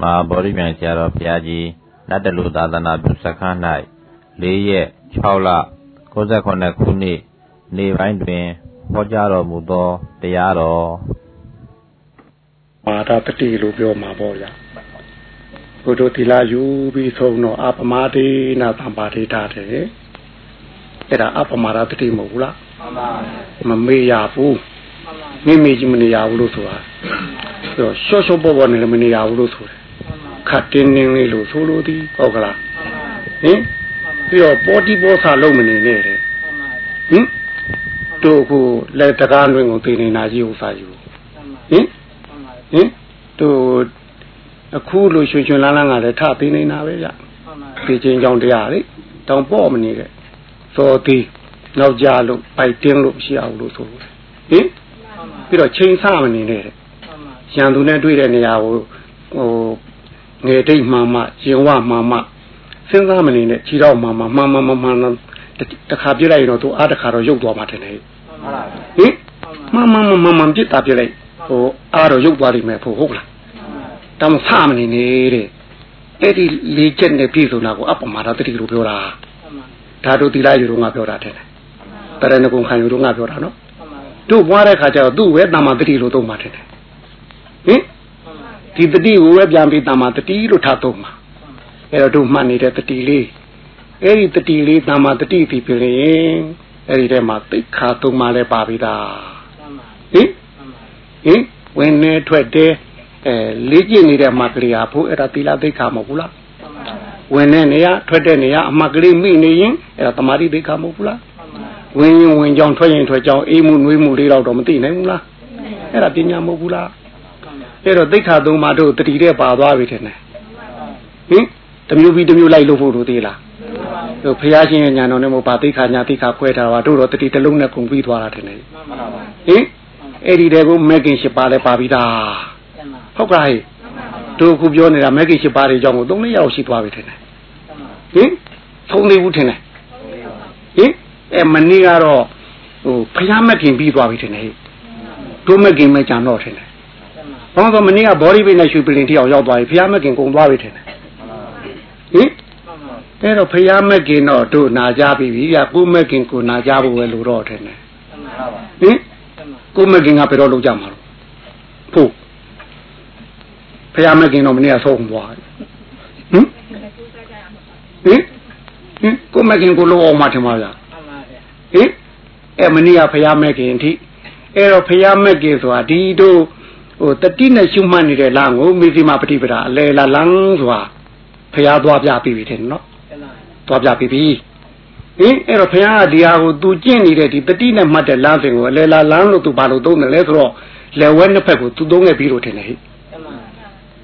မဟာဗောဓိမြိုင်ဆရာတော်ဘုရားကြီးနတ်တလူသာသနာပြုစခန်း၌၄ရက်6လ69ခုနှစ်နေပိုင်းတွင်ဟောကြားတော်မူသောတရားတော်မာတာတတိလို့ပြောမှာပေါ့ဗျာဘုဒ္ဓသီလယူပြီးဆုံးတော့အပမဒေနာသံပါဒိတာတဲ့အဲ့ဒါအပမာဒတတိမဟုတ်ဘူးလားမမေ့ရဘူး မိမိကြီးမနေရဘူးလို့ဆိုတာဆိုတော့ရှော့ရှော့ပေါ်ပေါ်နေလည်းမနေရဘူးလို့ဆိုတယ်ခတ်တင်းတင်းလေးလို့ဆိုလို့ဒီဟုတ်ကလားဟင်ပြီးတော့ပေါ်တီပေါ်ဆာလုံးမနေနဲ့တဲ့ဟင်တို့ခုလက်တကားလွင်ကိုသိနေတာကြီးဥစားယူဟင်ဟင်တို့အခုလိုရွှင်ရွှင်လန်းလန်းကလည်းထသိနေတာပဲဗျဒီချင်းကြောင့်တရားလေတောင်ပေါ့မနေတဲ့သောသည်နောက်ကြလို့ပိုက်တင်းလို့မရှိအောင်လို့ဆိုဟင် ပြီးတော့ချိန်ဆမနေနဲ့တဲ့ရန်သူနဲ့တွေ့တဲ့နေရာကိုဟိုငယ်တိတ်မှမှရင်ဝမှမှစဉ်းစားမနေနဲ့ခြေတော့မှမှမှမှမှမှတခါပြစ်လိုက်ရင်တော့သူအားတခါတော့ရုပ်သွားမှထင်တယ်ဟင်မှမှမှမှမှပြစ်တာပြစ်လိုက်ဟိုအားတော့ရုပ်သွားလိမ့်မယ်ဖို့ဟုတ်လားတမ်းဆမနေနေတဲ့အဲ့ဒီလေးချက်နဲ့ပြည့်စုံတာကိုအပမာဒတတိလို့ပြောတာဒါတို့သီလယူတော့ငါပြောတာတဲ့တရဏဂုံခံယူတော့ငါပြောတာနော် တို့ပွားတဲ့ခါကျတော့သူ့ဝဲတမ္မာတတိလို့သုံးမှတဲ့ဟင်ဒီတတိကိုပဲပြန်ပြီးတမ္မာတတိလို့ထားသုံးမှာအဲ့တော့တို့မှတ်နေတဲ့တတိလေးအဲ့ဒီတတိလေးတမ္မာတတိပြီပြင်ရင်အဲ့ဒီထဲမှာသိခါသုံးမှလည်းပါပြီသားဟင်ဟင်ဝင်နေထွက်တယ်အဲလေးကျင့်နေတဲ့မှတ်ကလေးဟာဖို့အဲ့ဒါသီလသိခါမဟုတ်ဘူးလားဝင်တဲ့နေရာထွက်တဲ့နေရာအမှတ်ကလေးမိနေရင်အဲ့ဒါတမာတိသိခါမဟုတ်ဘူးလား ဝင်ရင်ဝင်ကြောင်ထွက်ရင်ထွက်ကြောင်အေးမှုနှွေးမှုလေးတော့မသိနိုင်ဘူးလားအဲ့ဒါပညာမဟုတ်ဘူးလားအဲ့တော့သိခါသုံးပါတို့တတိတဲ့ပါသွားပြီထင်တယ်ဟင်တမျိုးပြီးတမျိုးလိုက်လို့ဖို့တို့သေးလားတို့ဖះရှင်ရဲ့ညာတော်နဲ့မို့ပါသိခါညာသိခါခွဲထားတာတို့တော့တတိတလုံးနဲ့ကုန်ပြီးသွားတာထင်တယ်ဟင်အဲ့ဒီတဲ့ကိုမက်ကင်ရှိပါလဲပါပြီးသားဟုတ်ကဲ့တို့ခုပြောနေတာမက်ကင်ရှိပါတွေကြောင့်ကိုသုံးလေးယောက်ရှိသွားပြီထင်တယ်ဟင်သုံးလေးဘူးထင်တယ်ဟင် အဲမနေ့ကတော့ဟိုဖျားမခင်ပြီးသွားပြီထင်တယ်တို့မခင်မကြံတော့ထင်တယ်ဘာလို့မနေ့ကဘော်ဒီပိနဲ့ရွှေပလင်တိအောင်ရောက်သွားပြီဖျားမခင်ကုန်သွားပြီထင်တယ်ဟင်အဲ့တော့ဖျားမခင်တော့တို့နာကြပြီဗျာကိုမခင်ကိုနာကြဖို့ပဲလို့တော့ထင်တယ်ဟင်ကိုမခင်ကဘယ်တော့လုပ်ကြမှာလို့ဖို့ဖျားမခင်တော့မနေ့ကဆုံးသွားဟင်ဟင်ဟင်ကိုမခင်ကိုလို့အောင်မှထင်ပါဗျာ ဟင်အဲမနေ့ကဖျားမဲ့ခင်အထိအဲ့တော့ဖျားမဲ့ခင်ဆိုတာဒီတို့ဟိုတတိနဲ့ရှုမှတ်နေတဲ့လမ်းကိုမိစီမပฏิပဒါအလေလာလမ်းဆိုတာဖျားသွားပြပြီပြီတဲ့နော်သွားပြပြီပြီဟင်အဲ့တော့ဖျားကဒီဟာကိုသူကျင့်နေတဲ့ဒီတတိနဲ့မှတ်တဲ့လမ်းစဉ်ကိုအလေလာလမ်းလို့သူဘာလို့သုံးတယ်လဲဆိုတော့လေဝဲနှစ်ဖက်ကိုသူသုံးခဲ့ပြီးလို့ထင်တယ်ဟိ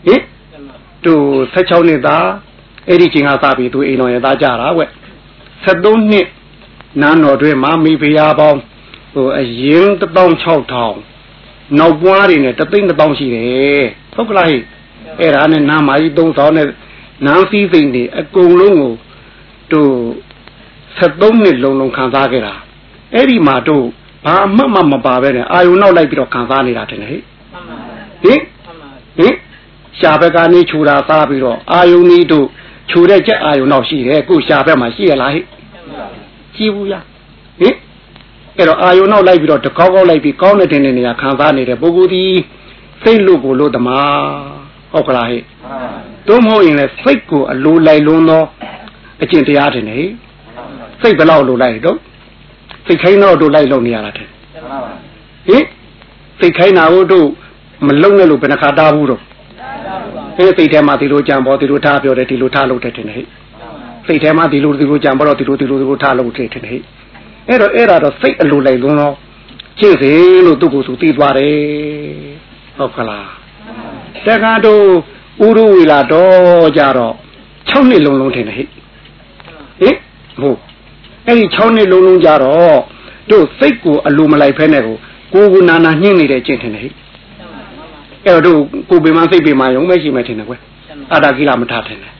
ဟင်သူ16နှစ်သားအဲ့ဒီချိန်ကစပြီးသူအိမ်တော်ရဲ့သားကြတာကွ73နှစ် နန်းတော်တွင်မှာမိဖုရားပေါင်းဟိုအရင်16000နောက်ပွားတွေနဲ့တသိန်း1000ရှိတယ်ဟုတ်ကလားဟိအဲ့ဒါနဲ့နာမာကြီး3000နဲ့နန်းစည်းစိမ်တွေအကုန်လုံးကိုတို့73နှစ်လုံးလုံးခံစားခဲ့တာအဲ့ဒီမှာတို့ဘာမှမမပါပဲနဲ့အာယုံနောက်လိုက်ပြီးတော့ခံစားနေတာတင်ဟိဟင်ဟင်ရှားဘက်ကနေခြူတာစားပြီးတော့အာယုံကြီးတို့ခြူတဲ့ချက်အာယုံနောက်ရှိတယ်ကိုရှားဘက်မှာရှိရလားဟိ ကြည့်ဘူးလားဟင်အဲ့တော့အာယုံနောက်လိုက်ပြီးတော့တကောက်ကောက်လိုက်ပြီးကောင်းတဲ့တင်တဲ့နေရာခံစားနေတဲ့ပုဂ္ဂိုလ်ဒီစိတ်လို့ကိုလို့တမဟုတ်ကလားဟဲ့တို့မဟုတ်ရင်လည်းစိတ်ကိုအလိုလိုက်လွန်းသောအကျင့်တရားတင်နေစိတ်ဘယ်လောက်လိုလိုက်တော့စိတ်ခိုင်းတော့တို့လိုက်လို့နေရတာတဲ့ဟင်စိတ်ခိုင်းတာကိုတို့မလုံနဲ့လို့ဘယ်နှခါတားဘူးတော့ဟဲ့စိတ်ထဲမှာဒီလိုကြံပေါ်ဒီလိုထားပြောတယ်ဒီလိုထားလို့တဲ့တင်နေဟဲ့ စိတ်ထဲမှာဒီလိုဒီလိုကြံပေါ်တော့ဒီလိုဒီလိုဒီလိုထားလို့တဲ့တင်နေဟဲ့အဲ့တော့အဲ့ဒါတော့စိတ်အလိုလိုက်လွန်းတော့ကျင့်စေလို့သူ့ကိုယ်သူသိသွားတယ်ဟုတ်ကလားတက္ကတို့ဥရဝေလာတော့ကြတော့6နှစ်လုံးလုံးထင်တယ်ဟိဟိဟုတ်အဲ့ဒီ6နှစ်လုံးလုံးကြတော့တို့စိတ်ကိုအလိုမလိုက်ဖဲနဲ့ကိုကိုကိုနာနာညှင်းနေတဲ့ကျင့်ထင်တယ်ဟိအဲ့တော့တို့ကိုပေမစိတ်ပေမယုံမရှိမှထင်တယ်ကွယ်အာတာကိလမထထင်တယ်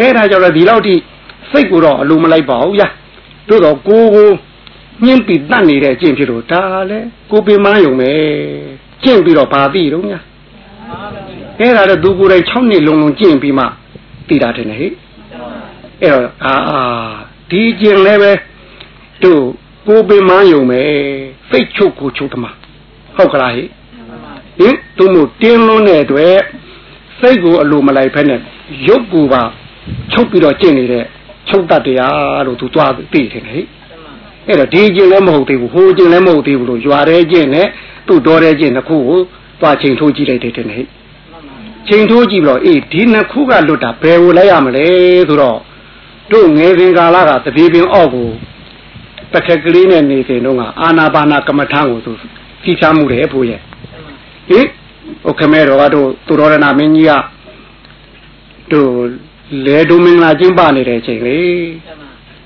အဲ့ဒါကြောင့်ဒီလောက်ထိစိတ်ကိုတော့အလိုမလိုက်ပါဘူးဗျာတို့တော့ကိုကိုညှင်းပြီးတတ်နေတဲ့အကျင့်ဖြစ်လို့ဒါလည်းကိုပင်မယုံပဲကျင့်ပြီးတော့ဘာသိတော့ညာဟအဲ့ဒါတော့သူကိုယ်တိုင်6နှစ်လုံးလုံးကျင့်ပြီးမှတည်တာတယ်ဟဲ့အဲ့တော့အာဒီကျင့်လည်းပဲတို့ကိုပင်မယုံပဲစိတ်ချုပ်ကိုချုပ်သမားဟုတ်ကလားဟဲ့ဟင်သူမို့တင်းလွန်းတဲ့အတွက်စိတ်ကိုအလိုမလိုက်ဖက်နဲ့ရုပ်ကိုပါ ချုပ်ပြီးတော့ကျင့်နေတဲ့ချုပ်တတ်တရားလို့သူသွားသိတယ်ဟဲ့အဲ့တော့ဒီကျင့်လည်းမဟုတ်သေးဘူးဟိုကျင့်လည်းမဟုတ်သေးဘူးလို့ရွာတဲ့ကျင့်နဲ့သူ့တော်တဲ့ကျင့်တစ်ခုကိုသွားချိန်ထိုးကြည့်လိုက်တယ်တဲ့ဟဲ့ချိန်ထိုးကြည့်ပြီးတော့အေးဒီနှစ်ခုကလွတ်တာဘယ်ကိုလိုက်ရမလဲဆိုတော့တို့ငယ်စဉ်ကာလကတပြေပင်အောက်ကိုတခက်ကလေးနဲ့နေစဉ်တုန်းကအာနာပါနာကမ္မထံကိုသူကြည်ချမှုတယ်ဖို့ရဲ့ဟင်ဟိုခမဲတော်ကတို့သူတော်ရဏမင်းကြီးကတို့ လေဒုမင်္ဂလာကျင်းပနေတဲ့အချိန်လေ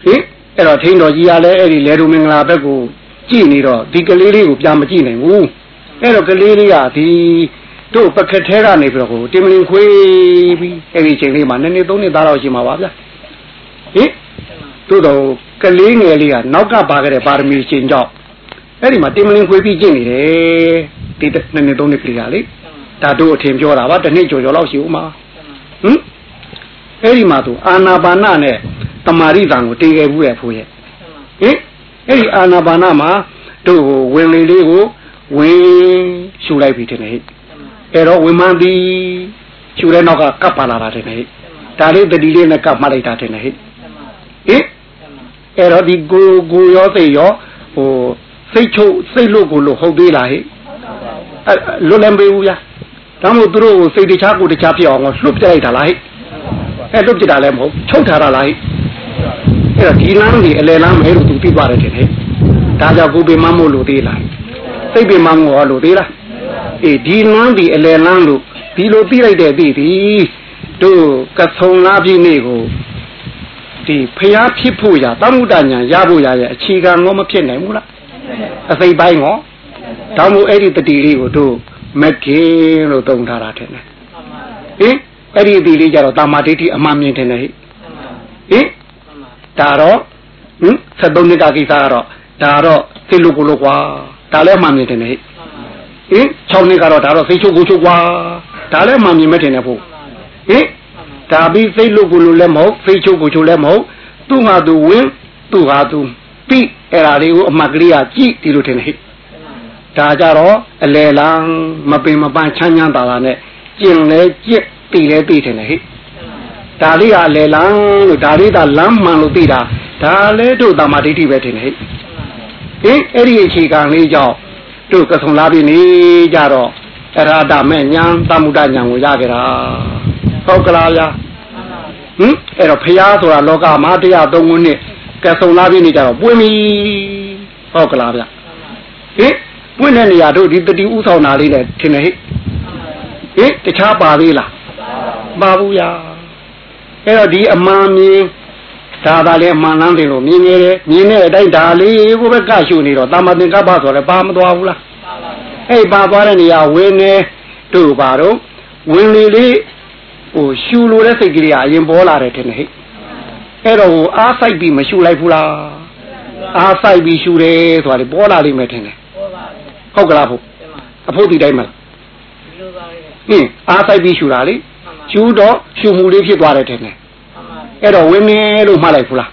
ဟင်အဲ့တော့ထိန်တော်ကြီးကလည်းအဲ့ဒီလေဒုမင်္ဂလာဘက်ကိုကြည့်နေတော့ဒီကလေးလေးကိုပြန်မကြည့်နိုင်ဘူးအဲ့တော့ကလေးလေးကဒီတို့ပကက်ထဲကနေပြီးတော့ကိုတင်မလင်ခွေးပြီးအဲ့ဒီချိန်လေးမှာနည်းနည်းသုံးနှစ်သားတော့ရှိမှာပါဗျာဟင်တို့တော့ကလေးငယ်လေးကနောက်ကပါခဲ့တဲ့ပါရမီရှင်ကြောင့်အဲ့ဒီမှာတင်မလင်ခွေးပြီးကျင့်နေတယ်ဒီနည်းနည်းသုံးနှစ်ကလေးကလေဒါတို့အထင်ပြောတာပါတစ်နှစ်ကျော်ကျော်လောက်ရှိဦးမှာဟင် အဲ့ဒီမှာသူအာနာပါနနဲ့တမာရိတံကိုတည်ခဲ့ဘူးရဲ့ဖိုးရဲ့ဟင်အဲ့ဒီအာနာပါနမှာတို့ဝင်လေလေးကိုဝင်ရှူလိုက်ပြီတဲ့ဟဲ့အဲ့တော့ဝင်မှန်းသည်ရှူတဲ့နောက်ကကပ်ပါလာတာတဲ့ဟဲ့ဒါလေးတတိလေးနဲ့ကပ်မှလိုက်တာတဲ့ဟဲ့ဟင်အဲ့တော့ဒီကိုကိုရောသိရောဟိုစိတ်ချုပ်စိတ်လို့ကိုလို့ဟုတ်သေးလားဟဲ့လွတ်လမ်းပေးဘူးဗျာဒါမို့သူတို့ကိုစိတ်တခြားကိုတခြားဖြစ်အောင်လွတ်ပြလိုက်တာလားဟဲ့ အဲလွတ်ပြတာလည်းမဟုတ်ချုပ်ထားတာလားဟဲ့အဲ့တော့ဒီလမ်းကြီးအလယ်လမ်းမဲလို့သူသိပါတယ်တဲ့ဟဲ့ဒါကြောင့်ကိုပင်မမို့လို့သေးလားစိတ်ပင်မမို့လို့သေးလားအေးဒီလမ်းဒီအလယ်လမ်းလို့ဒီလိုသိလိုက်တဲ့သိပြီတို့ကဆုံလားပြည့်နေ့ကိုဒီဖျားဖြစ်ဖို့ရတမှုတညာရဖို့ရရဲ့အခြေခံငေါမဖြစ်နိုင်ဘူးလားအစိပ်ပိုင်းငေါတောင်းမို့အဲ့ဒီတတိလေးကိုတို့မကင်းလို့သုံးထားတာထင်တယ်ဟင် အဲ့ဒီအတိလေးကြတော့တာမာဒိဋ္ဌိအမှန်မြင်တယ်ဟိဟင်ဒါတော့ဟင်73နှစ်ကကိစ္စကတော့ဒါတော့သိလို့ကိုလို့ကွာဒါလည်းအမှန်မြင်တယ်ဟိဟင်6နှစ်ကတော့ဒါတော့သိချုပ်ကိုချုပ်ကွာဒါလည်းအမှန်မြင်မဲ့တယ်ဖို့ဟင်ဒါပြီးသိလို့ကိုလို့လည်းမဟုတ်သိချုပ်ကိုချုပ်လည်းမဟုတ်သူ့ဟာသူဝင်သူ့ဟာသူပြီးအဲ့ဒါလေးကိုအမှတ်ကလေးကကြည့်ဒီလိုထင်တယ်ဟိဒါကြတော့အလေလန်းမပင်မပန်းချမ်းချမ်းသာသာနဲ့ကျင်လဲကြစ် တည်လဲတည်တယ်ဟိဒါလေးကအလေလန်းလို့ဒါလေးကလမ်းမှန်လို့သိတာဒါလဲတို့တမာဒိဋ္ဌိပဲထင်တယ်ဟိဟင်အဲ့ဒီအခြေခံလေးကြောင့်တို့ကဆုံလာပြီနေကြတော့အရာဒမဲ့ညာတမှုဒညာကိုရကြတာဟုတ်ကလားဗျာဟင်အဲ့တော့ဖျားဆိုတာလောကမှာတရားသုံးခုနှစ်ကဆုံလာပြီနေကြတော့ပွင့်ပြီဟုတ်ကလားဗျာဟင်ပွင့်တဲ့နေရာတို့ဒီတတိဥဆောင်တာလေးနဲ့ထင်တယ်ဟိဟင်တခြားပါသေးလား ပါဘူးရာအဲ့တော့ဒီအမှန်မြင်ဒါသာလေအမှန်လန်းတယ်လို့မြင်နေတယ်မြင်တဲ့အတိုင်းဒါလေးကိုပဲကရှုနေတော့တာမသင်္ကပ္ပဆိုလည်းပါမသွားဘူးလားအဲ့ပါသွားတဲ့နေရာဝင်းနေတို့ပါတော့ဝင်းလေးလေးဟိုရှူလို့တဲ့စိတ်ကလေးကအရင်ပေါ်လာတယ်ထင်တယ်ဟိအဲ့တော့ဟိုအားဆိုင်ပြီးမရှူလိုက်ဘူးလားအားဆိုင်ပြီးရှူတယ်ဆိုတာလေပေါ်လာလိမ့်မယ်ထင်တယ်ဟုတ်ကလားဖို့အဖို့ဒီတိုင်းမလားဟင်းအားဆိုင်ပြီးရှူတာလေ ရှူတော့ရှူမှုလေးဖြစ်သွားတယ်ထင်တယ်အဲ့တော့ဝင်းနေလို့မှတ်လိုက်ဘူးလား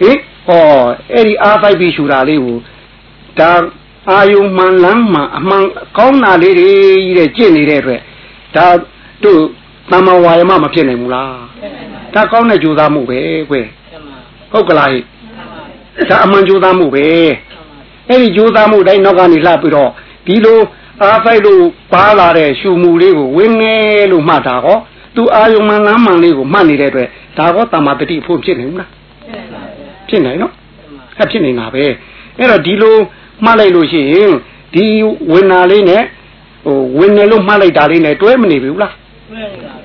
ဟင်ဟောအဲ့ဒီအားဆိုင်ပြီးရှူတာလေးကိုဒါအာယုံမှန်လမ်းမှအမှန်ကောင်းတာလေးတွေတဲ့ကြင့်နေတဲ့အတွက်ဒါတို့တမဝါယမမဖြစ်နိုင်ဘူးလားဒါကောင်းတဲ့ကြိုးစားမှုပဲကွယ်ဟုတ်ကလားဟိဒါအမှန်ကြိုးစားမှုပဲအဲ့ဒီကြိုးစားမှုတိုင်းနောက်ကနေလှပြီးတော့ဒီလို အားဆိုင်လို့ပါလာတဲ့ရှူမှုလေးကိုဝင်းနေလို့မှတ်တာဟောသူအာယုံမှန်လမ်းမှန်လေးကိုမှတ်နေတဲ့အတွက်ဒါကောတမာတတိဖို့ဖြစ်နေဘူးလားဖြစ်နိုင်နော်အဲ့ဖြစ်နေတာပဲအဲ့တော့ဒီလိုမှတ်လိုက်လို့ရှိရင်ဒီဝင်နာလေးနဲ့ဟိုဝင်နေလို့မှတ်လိုက်တာလေးနဲ့တွဲမနေဘူးလား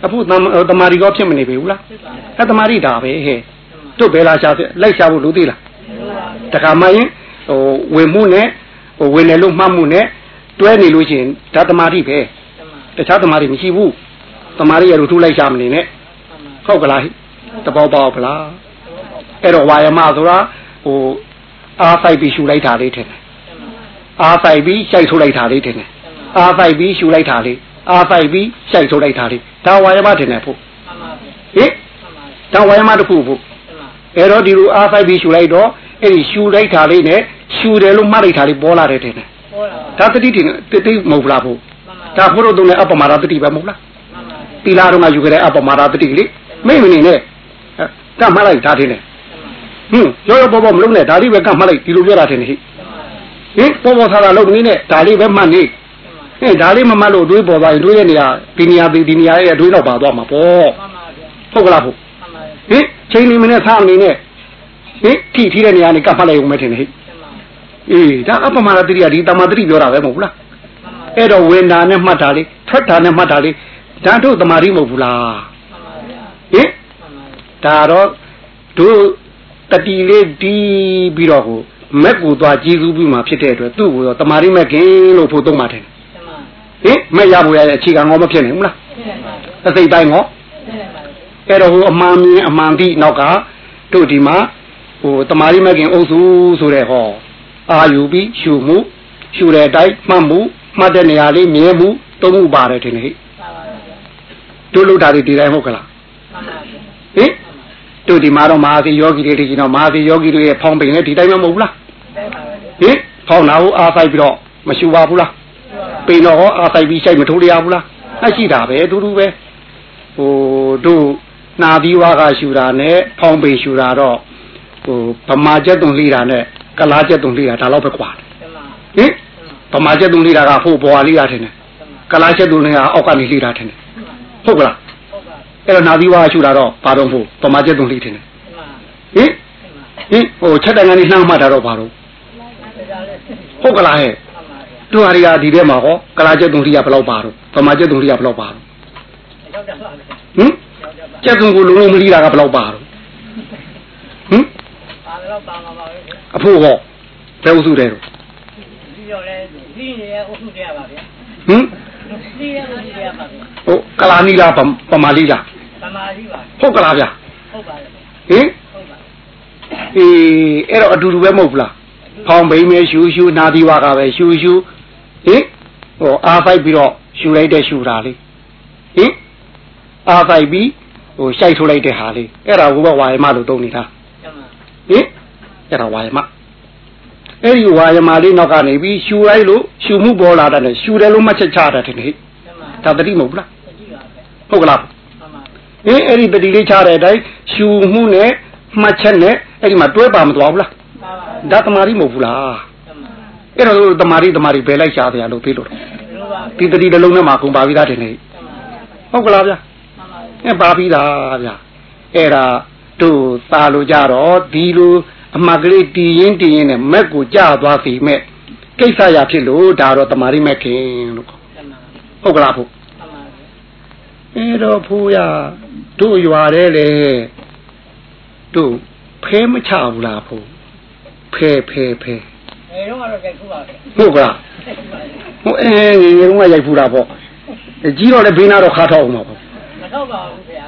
အခုတမာရီကောဖြစ်မနေဘူးလားအဲတမာရီဒါပဲဟဲ့တို့ဘယ်လာရှာလိုက်ရှာဖို့လူသေးလားတခါမှရင်ဟိုဝင်မှုနဲ့ဟိုဝင်နေလို့မှတ်မှုနဲ့ တွဲနေလို့ရှိရင်ဒါတမာရီပဲတခြားတမာရီမရှိဘူးတမာရီရလို့ထူလိုက်ရှာမနေနဲ့ဟုတ်ကလားတပေါပေါဗလားအဲ့တော့ဝါယမဆိုတာဟိုအားဆိုင်ပြီးရှူလိုက်တာလေးထင်တယ်အားဆိုင်ပြီးရှိုက်ထုတ်လိုက်တာလေးထင်တယ်အားဆိုင်ပြီးရှူလိုက်တာလေးဟအာဖိုက်ပြီးစိုက်ထုတ်လိုက်တာလေဒါဝါယမတင်နေဖို့ဟင်ဒါဝါယမတစ်ခုဖို့အဲ့တော့ဒီလိုအာဖိုက်ပြီးရှူလိုက်တော့အဲ့ဒီရှူလိုက်တာလေးနဲ့ရှူတယ်လို့မှတ်လိုက်တာလေးပေါ်လာတယ်တင်တယ် ဒါတတိတင်တတိမဟုတ်လားဖို့ဒါဖို့တော့တုံးနဲ့အပမာဒတတိပဲမဟုတ်လားတီလာတော့မှယူခဲ့တဲ့အပမာဒတတိလေမိမနေနဲ့ကမှတ်လိုက်ဒါတင်တယ်ဟင်းရောရောပေါ်ပေါ်မလုံးနဲ့ဒါလေးပဲကမှတ်လိုက်ဒီလိုပြောတာတင်တယ်ဟိဟင်ပေါ်ပေါ်ဆာတာလုံးနေနဲ့ဒါလေးပဲမှတ်နေဟဲ့ဒါလေးမမှတ်လို့တွေးပေါ်သွားရင်တွေးရဲ့နေရာဒီနေရာဒီနေရာရဲ့တွေးတော့ပါသွားမှာပေါ့ဟုတ်ကလားဟုတ်ဟင်ချိန်နေမနဲ့ဆာနေနဲ့ဟင်ထိထိတဲ့နေရာနေကပ်ဖတ်လိုက်ုံမဲ့ထင်တယ်ဟိ အေးဒါအပမာဒတိရဒီတမတိပြောတာပဲမဟုတ်လားအဲ့တော့ဝင်တာနဲ့မှတ်တာလေးထွက်တာနဲ့မှတ်တာလေးဒါတို့တမာတိမဟုတ်ဘူးလားဟင်ဒါတော့တို့တတိလေးဒီပြီးတော့ဟိုမက်ကိုသွားကြည်စုပြီးမှဖြစ်တဲ့အတွက်သူ့ကိုတော့တမာတိမက်ခင်လို့ဖို့သုံးပါတယ်ဟင်မက်ရဖို့ရတဲ့အခြေခံငေါမဖြစ်နိုင်ဘူးလားအစိတ်တိုင်းငေါအဲ့တော့ဟိုအမှန်မြင်အမှန်သိနောက်ကတို့ဒီမှာဟိုတမာရီမကင်အုပ်စုဆိုတဲ့ဟော အာယူပြီးရှူမှုရှူတဲ့အတိုင်းမှတ်မှုမှတ်တဲ့နေရာလေးမြဲမှုသုံးမှုပါတယ်ထင်တယ်ဟိတို့လို့တာဒီတိုင်းဟုတ်ကလားဟင်တို့ဒီမှာတော့မဟာစီယောဂီတွေဒီတော့မဟာစီယောဂီတွေရဲ့ဖောင်းပိန်နဲ့ဒီတိုင်းမမဟုတ်ဘူးလားဟင်ဖောင်းတာကိုအားဆိုင်ပြီးတော့မရှူပါဘူးလားပိန်တော့ဟောအားဆိုင်ပြီးရှိုက်မထိုးရဘူးလားအရှိတာပဲအတူတူပဲဟိုတို့နာသီဝါကရှူတာနဲ့ဖောင်းပိန်ရှူတာတော့ဟိုဗမာကျက်သွန်လှီတာနဲ့ ကလားကျက်သွန်လှီတာဒါတော့ပဲကွာတယ်ဟင်ဗမာကျက်သွန်လှီတာကဟိုဘွာလေးတာထင်တယ်ကလားကျက်သွန်လှီတာအောက်ကနေလှီတာထင်တယ်ဟုတ်ကလားအဲ့တော့နာသီဝါရှူတာတော့ဘာတော့ဖို့ဗမာကျက်သွန်လှီထင်တယ်ဟင်ဟင်ဟိုချက်တိုင်ကနေနှမ်းမှတ်တာတော့ဘာတော့ဟုတ်ကလားဟဲ့တို့ဟာရီယာဒီထဲမှာဟောကလားကျက်သွန်လှီကဘယ်လောက်ပါတော့ဗမာကျက်သွန်လှီကဘယ်လောက်ပါတော့ဟင်ကျက်သွန်ကိုလုံးလုံးမလှီတာကဘယ်လောက်ပါတော့ဟင်ပါတော့ပါမှာပါပဲ အဖို့ဟောဘယ်ဥစုတဲ့တော့ဒီရောလဲဒီနေရဥစုတဲ့ပါဗျာဟင်ဒီရဥစုတဲ့ပါဗျာဟုတ်ကလာနီလားပမာလီလားပမာလီပါဟုတ်ကလားဗျာဟုတ်ပါဟင်ဟုတ်ပါအေးအဲ့တော့အတူတူပဲမဟုတ်ဘူးလားဖောင်ဘိန်းမဲရှူရှူနာသီဝါကပဲရှူရှူဟင်ဟိုအားဖိုက်ပြီးတော့ရှူလိုက်တဲ့ရှူတာလေးဟင်အားဖိုက်ပြီးဟိုရှိုက်ထုတ်လိုက်တဲ့ဟာလေးအဲ့ဒါကိုဘဝါယမလို့သုံးနေတာဟင် အဲ့ဒါဝါယမအဲ့ဒီဝါယမလေးနောက်ကနေပြီးရှူလိုက်လို့ရှူမှုပေါ်လာတဲ့ရှူတယ်လို့မှတ်ချက်ချတာတယ်ဟိဒါတတိမဟုတ်ဘူးလားဟုတ်ကလားအေးအဲ့ဒီတတိလေးချတဲ့အတိုင်းရှူမှုနဲ့မှတ်ချက်နဲ့အဲ့ဒီမှာတွဲပါမသွားဘူးလားဒါတမာရီမဟုတ်ဘူးလားအဲ့တော့တမာရီတမာရီဘယ်လိုက်ရှားတယ်လို့ပြေးလို့ဒီတတိတစ်လုံးနဲ့မှာကုန်ပါပြီးသားတယ်နေဟုတ်ကလားဗျာအဲပါပြီးသားဗျာအဲ့ဒါတို့သာလို့ကြတော့ဒီလို အမှတ်ကလေးတည်ရင်တည်ရင်နဲ့မက်ကိုကြသွားစီမဲ့ကိစ္စရဖြစ်လို့ဒါတော့တမာရီမက်ခင်လို့ဟုတ်ကလားဖို့အဲ့တော့ဖိုးရတို့ရွာတဲ့လေတို့ဖဲမချဘူးလားဖိုးဖဲဖဲဖဲအဲတော့ကတော့ရိုက်ဖူးပါပဲဟုတ်ကလားဟိုအဲငယ်ငယ်တုန်းကရိုက်ဖူးတာပေါ့ကြီးတော့လည်းဘေးနာတော့ခါထောက်အောင်ပါပေါ့မထောက်ပါဘူးခင်ဗျာ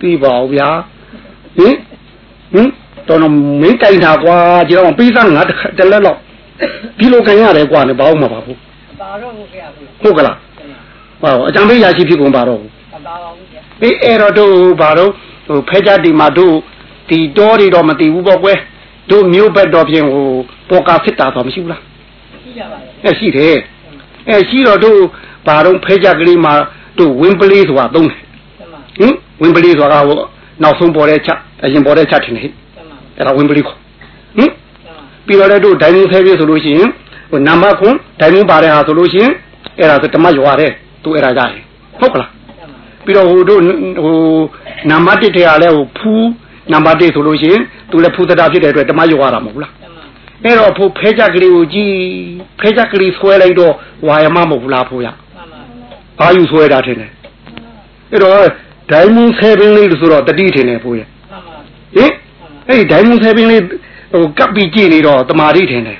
ပြီးပါဦးဗျာဟင်ဟင် တော်တော်မင်းတိုင်တာကွာကြည့်တော့ပေးစားငါတလက်တော့ဒီလိုခင်ရတယ်ကွာနဲ့ဘာလို့မပါဘူးပါတော့ဘူးခင်ဗျာဟုတ်ကလားဟောအကြံပေးရရှိဖြစ်ကုန်ပါတော့ဘူးပါပါဘူးခင်ဗျအေးအဲ့တော့တို့ဘာတော့ဟိုဖဲကြတီမှာတို့ဒီတော်တွေတော့မသိဘူးပေါ့ကွယ်တို့မျိုးဘက်တော့ပြင်ဟိုပေါ်ကာဖြစ်တာတော့မရှိဘူးလားရှိကြပါရဲ့အဲရှိတယ်အဲရှိတော့တို့ဘာတော့ဖဲကြကလေးမှာတို့ဝင်းပလေးဆိုတာသုံးတယ်ဟင်ဝင်းပလေးဆိုတာကဟိုနောက်ဆုံးပေါ်တဲ့ချက်အရင်ပေါ်တဲ့ချက်ထင်တယ် အဲ့ဒါဝင်းပလေးခေါ်ဟင်ပြီးတော့လည်းတို့ဒိုင်မင်းဖဲပြဆိုလို့ရှိရင်ဟိုနံပါတ်ခွန်ဒိုင်မင်းပါတဲ့ဟာဆိုလို့ရှိရင်အဲ့ဒါဆိုတမရွာတဲ့သူအဲ့ဒါကြရင်ဟုတ်ကလားပြီးတော့ဟိုတို့ဟိုနံပါတ်1ထဲကလည်းဟိုဖူးနံပါတ်1ဆိုလို့ရှိရင်သူလည်းဖူးသတာဖြစ်တဲ့အတွက်တမရွာတာမဟုတ်လားအဲ့တော့ဖို့ဖဲချက်ကလေးကိုကြည့်ဖဲချက်ကလေးဆွဲလိုက်တော့ဝါယမမဟုတ်ဘူးလားဖို့ရအာယူဆွဲတာထင်တယ်အဲ့တော့ဒိုင်မွန်ဆယ်ပင်လေးဆိုတော့တတိထင်တယ်ဖို့ရဟင် အဲ့ဒီဒိုင်မွန်ဆယ်ပင်လေးဟိုကပ်ပြီးကြည့်နေတော့တမာတိထင်တယ်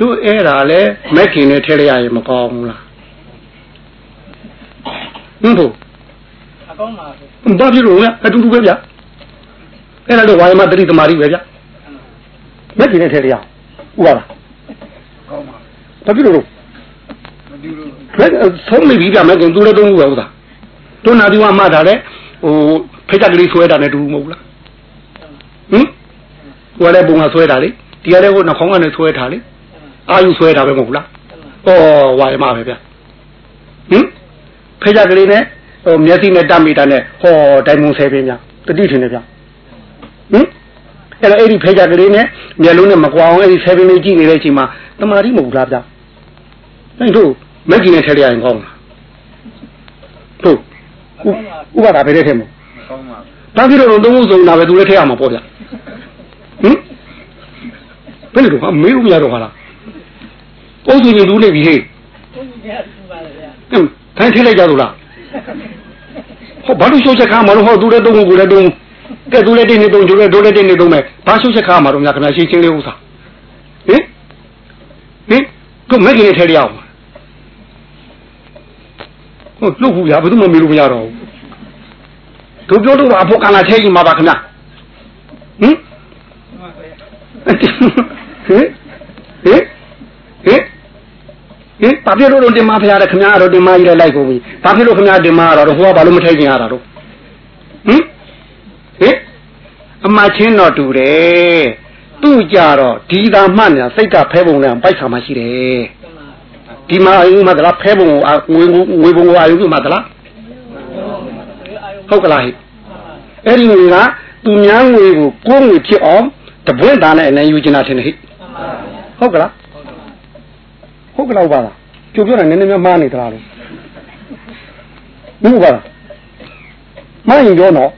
တို့အဲ့ဒါလဲမက်ခင်နဲ့ထဲလိုက်ရရင်မကောင်းဘူးလားဟင်ဖို့အကောင်းပါဘူးဘာဖြစ်လို့လဲအတူတူပဲဗျအဲ့ဒါတော့ဝါယမတတိတမာတိပဲဗျမက်ခင်နဲ့ထဲလိုက်ရဥပါလားကောင်းပါဘာဖြစ်လို့ဆုံးနေပြီဗျမဲ့ခင်သူလည်းသုံးခုပဲဥသာတို့နာဒီဝမှတ်တာလေဟိုဖိတ်ချက်ကလေးဆွဲတာနဲ့တူမဟုတ်လားဟင် ဟိုလည်းပုံကဆွဲတာလေဒီကလည်းဟိုနှာခေါင်းကနေဆွဲတာလေအာယူဆွဲတာပဲမဟုတ်လားဩဝါရမပဲဗျဟင်ဖိတ်ချက်ကလေးနဲ့ဟိုမျက်စိနဲ့တမိတာနဲ့ဟောတိုင်မုံဆဲပင်းဗျတတိထင်တယ်ဗျဟင်အဲ့တော့အဲ့ဒီဖိတ်ချက်ကလေးနဲ့မျက်လုံးနဲ့မကွာအောင်အဲ့ဒီဆဲပင်းလေးကြည့်နေတဲ့အချိန်မှာတမာတိမဟုတ်လားဗျအဲ့တို့မက်ကြီးနဲ့ထည့်ရရင်ကောင်းလားဟုတ်ဥပဒါပဲတဲ့ထဲမှာကောင်းပါဘာဖြစ်လို့သုံးခုစုံတာပဲသူလည်းထည့်ရမှာပေါ့ဗျ ဟင်ဘယ်လိုတော့မေးဦးမရတော့ဟာလားပုံစံကြီးလူနေပြီဟေ့ပုံစံကြီးထူပါလေဗျဟင်ထိုင်ထည့်လိုက်ကြလို့လားဟောဘာလို့ရှုပ်ချက်ခါမှာလို့ဟောသူလည်းသုံးခုကိုလည်းသုံးကဲသူလည်းတင်းနေသုံးကျိုးလည်းတို့လည်းတင်းနေသုံးမယ်ဘာရှုပ်ချက်ခါမှာတော့များခင်ဗျာရှင်းချင်းလေးဥစားဟင်ဟင်တို့မက်ကြီးနဲ့ထည့်ရအောင်ဟုတ်လှုပ်ဘူးဗျာဘယ်သူမှမေးလို့မရတော့ဘူးတို့ပြောလို့အဖို့ကလာထဲကြီးမှာပါခင်ဗျဟင် ဟင်ဟင်ဟင်ဟင်ဘာဖြစ်လို့တော့တင်မဖရားတဲ့ခင်ဗျားတော့တင်မကြီးလည်းလိုက်ကုန်ပြီဘာဖြစ်လို့ခင်ဗျားတင်မရတော့ဟိုကဘာလို့မထိုက်ကျင်ရတာတော့ဟင်ဟင်အမချင်းတော့တူတယ်သူ့ကြတော့ဒီသာမှတ်ညာစိတ်ကဖဲပုံနဲ့ပိုက်ဆံမှရှိတယ်ဒီမှာအယုံမသလားဖဲပုံကိုငွေငွေပုံကိုအယုံမသလားဟုတ်ကလားဟိအဲ့ဒီငွေကသူများငွေကိုကိုယ်ငွေဖြစ်အောင် တပွင့်သားနဲ့အနေယူချင်တာထင်တယ်ဟိဟုတ်ကလားဟုတ်ကလားပါလားကျုပ်ပြောတာနည်းနည်းများမှားနေသလားလို့ဟုတ်ပါလားမှားရင်ပြောတော့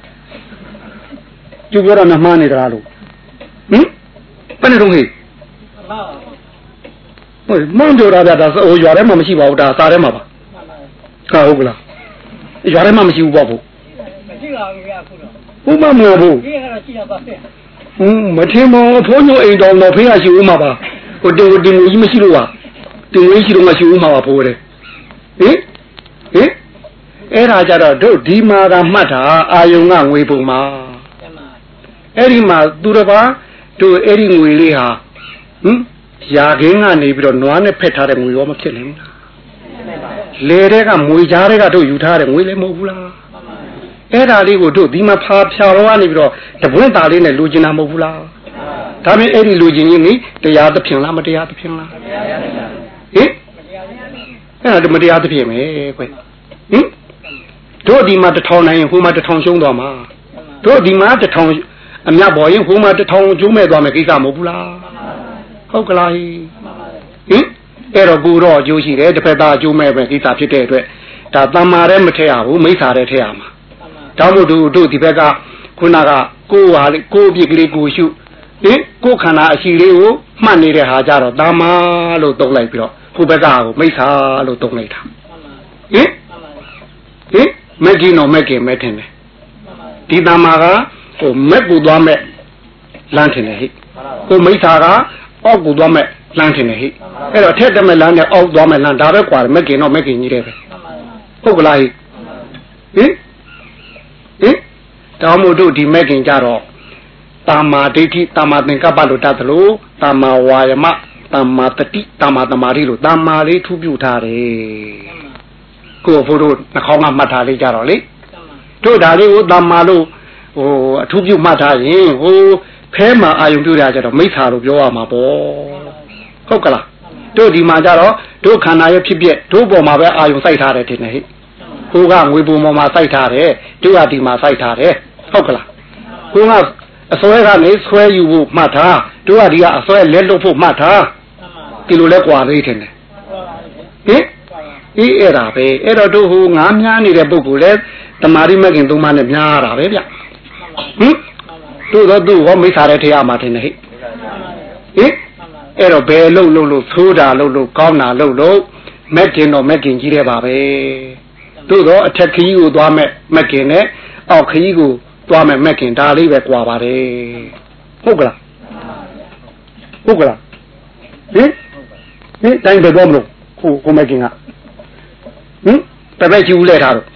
ကျုပ်ပြောတာများမှားနေသလားလို့ဟင်ဘယ်နဲ့တော့ဟိဟုတ်မုန်းကြတာဗျာဒါဟိုရွာထဲမှာမရှိပါဘူးဒါစားထဲမှာပါဟာဟုတ်ကလားရွာထဲမှာမရှိဘူးပေါ့ဘူးမရှိပါဘူးဗျာခုတော့ဥမမဟုတ်ဘူးဒီကတော့ရှိရပါပဲဟင်း မထင်မောင်ဖိုးညိုအိမ်တော်တော့ဖေးရရှိဦးမှာပါဟိုတင်ကိုတင်ကိုကြီးမရှိလို့ပါတင်ကိုကြီးရှိတော့မရှိဦးမှာပါဖိုးတယ်ဟင်ဟင်အဲ့ဒါကြတော့တို့ဒီမှာကမှတ်တာအာယုံကငွေပုံမှာအဲ့ဒီမှာသူတစ်ပါးတို့အဲ့ဒီငွေလေးဟာဟင်ရာခင်းကနေပြီးတော့နွားနဲ့ဖက်ထားတဲ့ငွေရောမဖြစ်နိုင်ဘူးလားလေတဲ့ကမွေကြားတဲ့ကတို့ယူထားတဲ့ငွေလည်းမဟုတ်ဘူးလား အဲ့ဒါလေးကိုတို့ဒီမှာဖာဖြာတော့ကနေပြီးတော့တပွင့်သားလေးနဲ့လူကျင်တာမဟုတ်ဘူးလားဒါပေမဲ့အဲ့ဒီလူကျင်ကြီးနေတရားသဖြင့်လားမတရားသဖြင့်လားဟင်အဲ့ဒါမတရားသဖြင့်ပဲကွဟင်တို့ဒီမှာတထောင်နိုင်ရင်ဟိုမှာတထောင်ရှုံးသွားမှာတို့ဒီမှာတထောင်အမြတ်ပေါ်ရင်ဟိုမှာတထောင်ကျိုးမဲ့သွားမယ်ကိစ္စမဟုတ်ဘူးလားဟုတ်ကလားဟင်အဲ့တော့ကိုတော့အကျိုးရှိတယ်တစ်ဖက်သားအကျိုးမဲ့ပဲကိစ္စဖြစ်တဲ့အတွက်ဒါတမ္မာရဲမထည့်ရဘူးမိစ္ဆာရဲထည့်ရမှာ တောင်းလို့တို့တို့ဒီဘက်ကခုနကကိုဟာလေကိုပြစ်ကလေးကိုရှုဟင်ကိုခန္ဓာအရှိလေးကိုမှတ်နေတဲ့ဟာကြတော့တမ္မာလို့သုံးလိုက်ပြီးတော့ခုဘက်ကကိုမိစ္ဆာလို့သုံးလိုက်တာဟင်ဟင်မက်ကင်းတော့မက်ကင်မဲ့ထင်တယ်ဒီတမ္မာကဟိုမက်ကိုသွားမဲ့လမ်းထင်တယ်ဟိကိုမိစ္ဆာကအောက်ကိုသွားမဲ့လမ်းထင်တယ်ဟိအဲ့တော့ထက်တက်မဲ့လမ်းနဲ့အောက်သွားမဲ့လမ်းဒါပဲကွာမက်ကင်တော့မက်ကင်ကြီးတယ်ပဲဟုတ်ကလားဟိဟင်ဟင် တောင်းမို့တို့ဒီမက်ကင်ကြတော့တာမာဒိဋ္ဌိတာမာသင်္ကပ္ပလို့တတ်သလိုတာမာဝါယမတာမာတတိတာမာတမာရီလို့တာမာလေးထူးပြထားတယ်ကိုဖို့တို့နှာခေါင်းကမှတ်ထားလေးကြတော့လေတို့ဒါလေးကိုတာမာလို့ဟိုအထူးပြုမှတ်ထားရင်ဟိုဖဲမှာအာယုံပြုရကြတော့မိစ္ဆာလို့ပြောရမှာပေါ့ဟုတ်ကလားတို့ဒီမှာကြတော့တို့ခန္ဓာရဲ့ဖြစ်ဖြစ်တို့ပေါ်မှာပဲအာယုံစိုက်ထားတယ်တင်နေဟိဟို ကငွေပုံပေါ်မှာစိုက်ထားတယ်တို့ကဒီမှာစိုက်ထားတယ်ဟုတ်ကလားဟိုကအစွဲကနေဆွဲယူဖို့မှတ်ထားတို့ကဒီကအစွဲလက်လွတ်ဖို့မှတ်ထားဒီလိုလဲကွာသေးတယ်ဟင်အေးအဲ့ဒါပဲအဲ့တော့တို့ဟိုငားများနေတဲ့ပုဂ္ဂိုလ်လဲတမာရိမကင်သုံးပါးနဲ့များရတာပဲဗျဟင်တို့တော့သူ့ဟောမိစ္ဆာတဲ့တရားမှာထင်တယ်ဟိဟင်အဲ့တော့ဘယ်လှုပ်လှုပ်လို့သိုးတာလှုပ်လို့ကောင်းတာလှုပ်လို့မက်ကင်တော့မက်ကင်ကြီးတဲ့ပါပဲ တို့တော့အထက်ခကြီးကိုသွားမဲ့မက်ကင်နဲ့အောက်ခကြီးကိုသွားမဲ့မက်ကင်ဒါလေးပဲကွာပါတယ်ဟုတ်ကလားဟုတ်ကလားဟင်ဟင်တိုင်းပဲတော့မလို့ခုခုမက်ကင်ကဟင်တပည့်ချူလဲထားတော့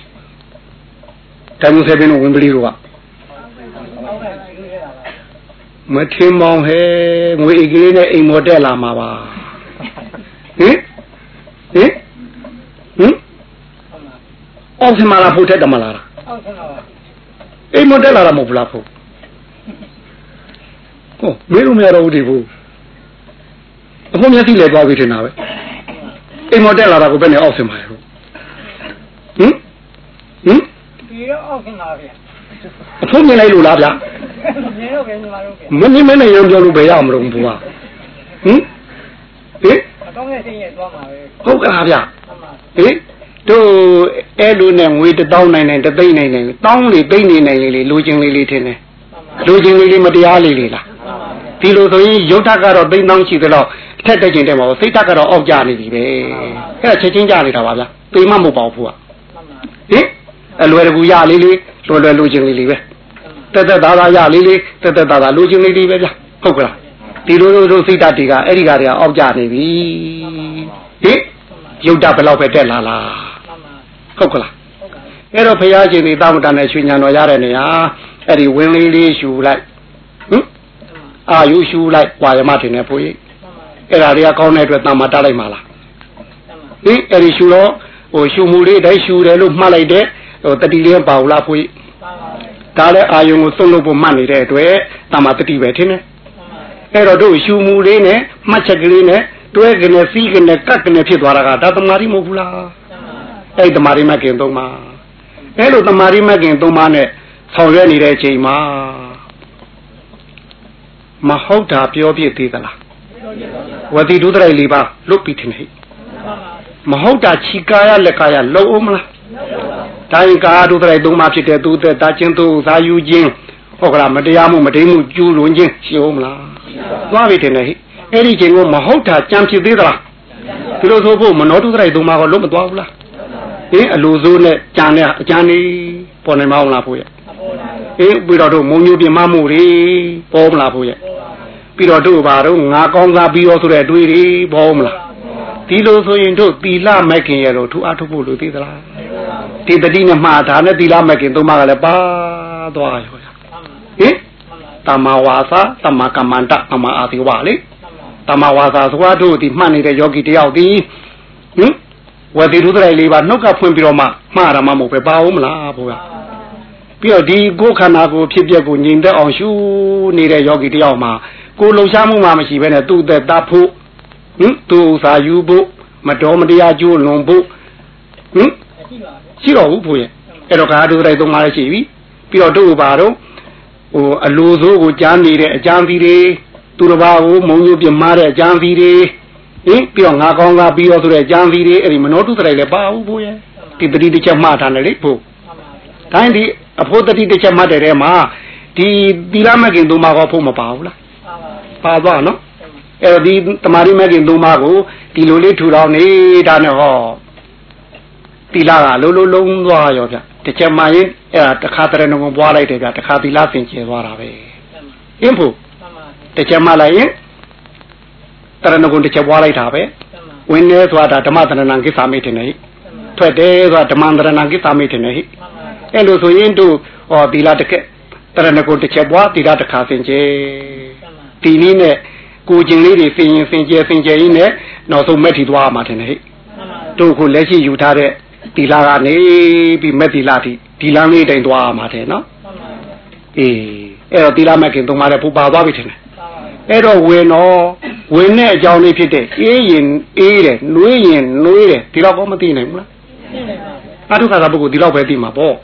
တိုင်းမှုဆဲပင်းတို့ဝင်ပလီတို့ကမထင်မောင်ဟဲငွေအိတ်ကလေးနဲ့အိမ်မော်တက်လာမှာပါဟင်ဟင် အောက်ဆင်မလားဖို့ထက်တမလားအောက်ဆင်ပါပါအိမ်မတက်လာတာမဟုတ်ဘူးလားဖို့ဟောမေးလို့မရတော့ဘူးဒီဘူးအခုမျက်စိလဲသွားပြီထင်တာပဲအိမ်မတက်လာတာကိုဘယ်နဲ့အောက်ဆင်ပါလဲဟုတ်ဟင်ဟင်ဒီတော့အောက်ဆင်ပါဗျာအခုမြင်လိုက်လို့လားဗျာမြင်တော့ပဲညီမတို့မမြင်မနဲ့ရုံပြောလို့ဘယ်ရမလို့ဘူးကဟင်ဟင်အကောင်းရဲ့စိတ်ရဲ့သွားမှာပဲဟုတ်ကလားဗျာဟင် တို့အဲ့လိုနဲ့ငွေတပေါင်းနိုင်နိုင်တသိမ့်နိုင်နိုင်တောင်းလေသိမ့်နေနိုင်လေလူချင်းလေးလေးထင်တယ်လူချင်းလေးလေးမတရားလေးလေးလားဒီလိုဆိုရင်ရုပ်ထက်ကတော့သိမ့်တောင်းရှိသလောက်အထက်တက်ကျင်တယ်မဟုတ်စိတ်ထက်ကတော့အောက်ကျနေပြီပဲအဲ့ဒါချက်ချင်းကြနေတာပါဗျာသိမမဟုတ်ပါဘူးကဟင်အလွယ်တကူရလေးလေးလွယ်လွယ်လူချင်းလေးလေးပဲတက်တက်သားသားရလေးလေးတက်တက်သားသားလူချင်းလေးလေးပဲဗျာဟုတ်ကလားဒီလိုလိုစိတ်ဓာတ်တွေကအဲ့ဒီကတွေကအောက်ကျနေပြီဟင်ရုပ်ဓာတ်ဘယ်လောက်ပဲတက်လာလား ဟုတ်ကလားအဲ့တော့ဘုရားရှင်ဒီတာမတန်နဲ့ရွှေညံတော်ရတဲ့နေရာအဲ့ဒီဝင်းလေးလေးရှူလိုက်ဟင်အာယူရှူလိုက်ဝါရမတင်နေဖို့ကြီးအဲ့ဒါတွေကကောင်းတဲ့အတွက်တာမတားလိုက်မှာလားဟင်အဲ့ဒီရှူတော့ဟိုရှူမှုလေးတိုင်းရှူတယ်လို့မှတ်လိုက်တဲ့ဟိုတတိလေးပါဘူးလားဖို့ကြီးဒါလည်းအာယုံကိုသုံးလို့ဖို့မှတ်နေတဲ့အတွက်တာမတတိပဲထင်တယ်အဲ့တော့တို့ရှူမှုလေးနဲ့မှတ်ချက်ကလေးနဲ့တွဲကနေစီးကနေကတ်ကနေဖြစ်သွားတာကဒါတမာရီမဟုတ်ဘူးလား အဲ့တမာရီမကင်သုံးပါအဲ့လိုတမာရီမကင်သုံးပါနဲ့ဆောင်ရွက်နေတဲ့အချိန်မှာမဟုတ်တာပြောပြသေးသလားဝတိဒုဒရိုက်လေးပါလွတ်ပြီးထင်ဟိမဟုတ်တာခြိကာရလက်ကာရလုံအောင်မလားတိုင်းကာဒုဒရိုက်သုံးပါဖြစ်တဲ့သူသက်တာချင်းသူသာယူခြင်းဟုတ်ကလားမတရားမှုမတိမ်မှုကျူးလွန်ခြင်းရှိအောင်မလားသွားပြီထင်တယ်ဟိအဲ့ဒီချိန်ကမဟုတ်တာကြံဖြစ်သေးသလားဒီလိုဆိုဖို့မနောတုဒရိုက်သုံးပါကလုံးမသွားဘူးလား ဟင်အလိုစိုးနဲ့ကြံတဲ့အကြံနေပေါ်နိုင်မအောင်လားဖို့ရဲ့ဟင်ပြီးတော့တို့မုံညိုပြမမှုတွေပေါ်မလားဖို့ရဲ့ပြီးတော့တို့ဘာတော့ငါကောင်းစားပြီးရောဆိုတဲ့အတွေးတွေပေါ်မလားဒီလိုဆိုရင်တို့သီလမက်ခင်ရဲ့တော့ထူအားထုတ်ဖို့လိုသေးသလားဒီတတိနဲ့မှားတာနဲ့သီလမက်ခင်သုံးပါးကလည်းပါသွားရောဟင်တမဝါစာတမကမ္မန္တတမအာတိဝလေတမဝါစာဆိုတာတို့ဒီမှတ်နေတဲ့ယောဂီတယောက်ဒီဟင် ဝတိရုဒ္ဒရိုက်လေးပါနှုတ်ကဖွင့်ပြီးတော့မှမှားတာမှမဟုတ်ပဲပါဦးမလားဘုရားပြီးတော့ဒီကိုယ်ခန္ဓာကိုဖြစ်ပျက်ကိုငြိမ်သက်အောင်ရှုနေတဲ့ယောဂီတယောက်မှာကိုယ်လှုပ်ရှားမှုမှမရှိဘဲနဲ့သူ့သက်တပ်ဖို့ဟင်သူ့ဥစားယူဖို့မတော်မတရားကျိုးလွန်ဖို့ဟင်ရှိတော့ဘူးဘုရားအဲ့တော့ကာဒုရိုက်သုံးပါးရှိပြီပြီးတော့တို့ဘာတော့ဟိုအလိုစိုးကိုကြားနေတဲ့အကြံစီတွေသူတစ်ပါးကိုမုံညိုပြမားတဲ့အကြံစီတွေ ဟင်ပြီးတော့ငါကောင်းကပြီးရောဆိုတဲ့အကြံစီတွေအဲ့ဒီမနောတုတရိုက်လည်းပါဘူးဘိုးရဲ့ဒီတတိတစ်ချက်မှတ်ထားတယ်လေဘို့တိုင်းဒီအဖို့တတိတစ်ချက်မှတ်တယ်ထဲမှာဒီသီလမကင်သုံးပါးကောဖို့မပါဘူးလားပါသွားနော်အဲ့တော့ဒီတမာရီမကင်သုံးပါးကိုဒီလိုလေးထူထောင်နေတာနဲ့ဟောသီလကလုံးလုံးလုံးသွားရောဗျတစ်ချက်မှရင်အဲ့ဒါတစ်ခါတရဏဂုံပွားလိုက်တယ်ဗျတစ်ခါသီလသင်ကျဲသွားတာပဲအင်းဖို့တစ်ချက်မှလိုက်ရင် တရဏဂုံတစ်ချက်ပွားလိုက်တာပဲဝင်နေဆိုတာဓမ္မတရဏံကိစ္စမေတင်နေထွက်တယ်ဆိုတာဓမ္မတရဏံကိစ္စမေတင်နေအဲ့လိုဆိုရင်တို့ဟောသီလတစ်ခက်တရဏဂုံတစ်ချက်ပွားသီလတစ်ခါသင်ကျဲဒီနည်းနဲ့ကိုကျင်လေးတွေသင်ရင်သင်ကျဲသင်ကျဲရင်းနဲ့နောက်ဆုံးမက်ထီသွားမှာတင်နေဟိတို့ခုလက်ရှိယူထားတဲ့ဒီလာကနေပြီးမက်ဒီလာတိဒီလမ်းလေးတိုင်သွားမှာတယ်နော်အေးအဲ့တော့ဒီလာမက်ကင်သုံးပါတဲ့ပူပါသွားပြီထင်တယ် အဲ့တော့ဝင်တော့ဝင်တဲ့အကြောင်းလေးဖြစ်တဲ့အေးရင်အေးတယ်နှွေးရင်နှွေးတယ်ဒီတော့ကောမသိနိုင်ဘူးလားအထုခါသာပုဂ္ဂိုလ်ဒီတော့ပဲသိမှာပေါ့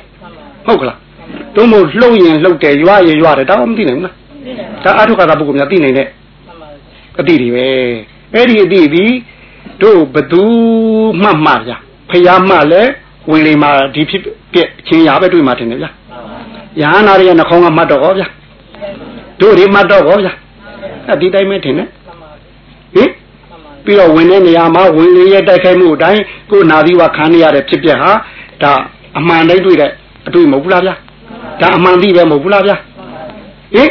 ဟုတ်ကလားတို့မို့လှုပ်ရင်လှုပ်တယ်ရွာရင်ရွာတယ်ဒါမှမသိနိုင်ဘူးလားဒါအထုခါသာပုဂ္ဂိုလ်များသိနိုင်တဲ့အတိတွေပဲအဲ့ဒီအတိဒီတို့ဘသူမှတ်မှကြဖျားမှလည်းဝင်လေမှာဒီဖြစ်ပြက်ချင်းရပဲတွေ့မှာတင်တယ်ဗျာယဟနာရဲ့နှခေါင်းကမှတ်တော့ဟောဗျာတို့တွေမှတ်တော့ဟောဗျာ အဲ့ဒီတိုင်းပဲထင်တယ်ဟင်ပြီးတော့ဝင်တဲ့နေရာမှာဝင်လေရဲ့တိုက်ခိုက်မှုအတိုင်းကိုနာသီဝခံရတဲ့ဖြစ်ပျက်ဟာဒါအမှန်တိုင်းတွေ့တဲ့အတွေ့မဟုတ်ဘူးလားဗျာဒါအမှန်သိပဲမဟုတ်ဘူးလားဗျာဟင်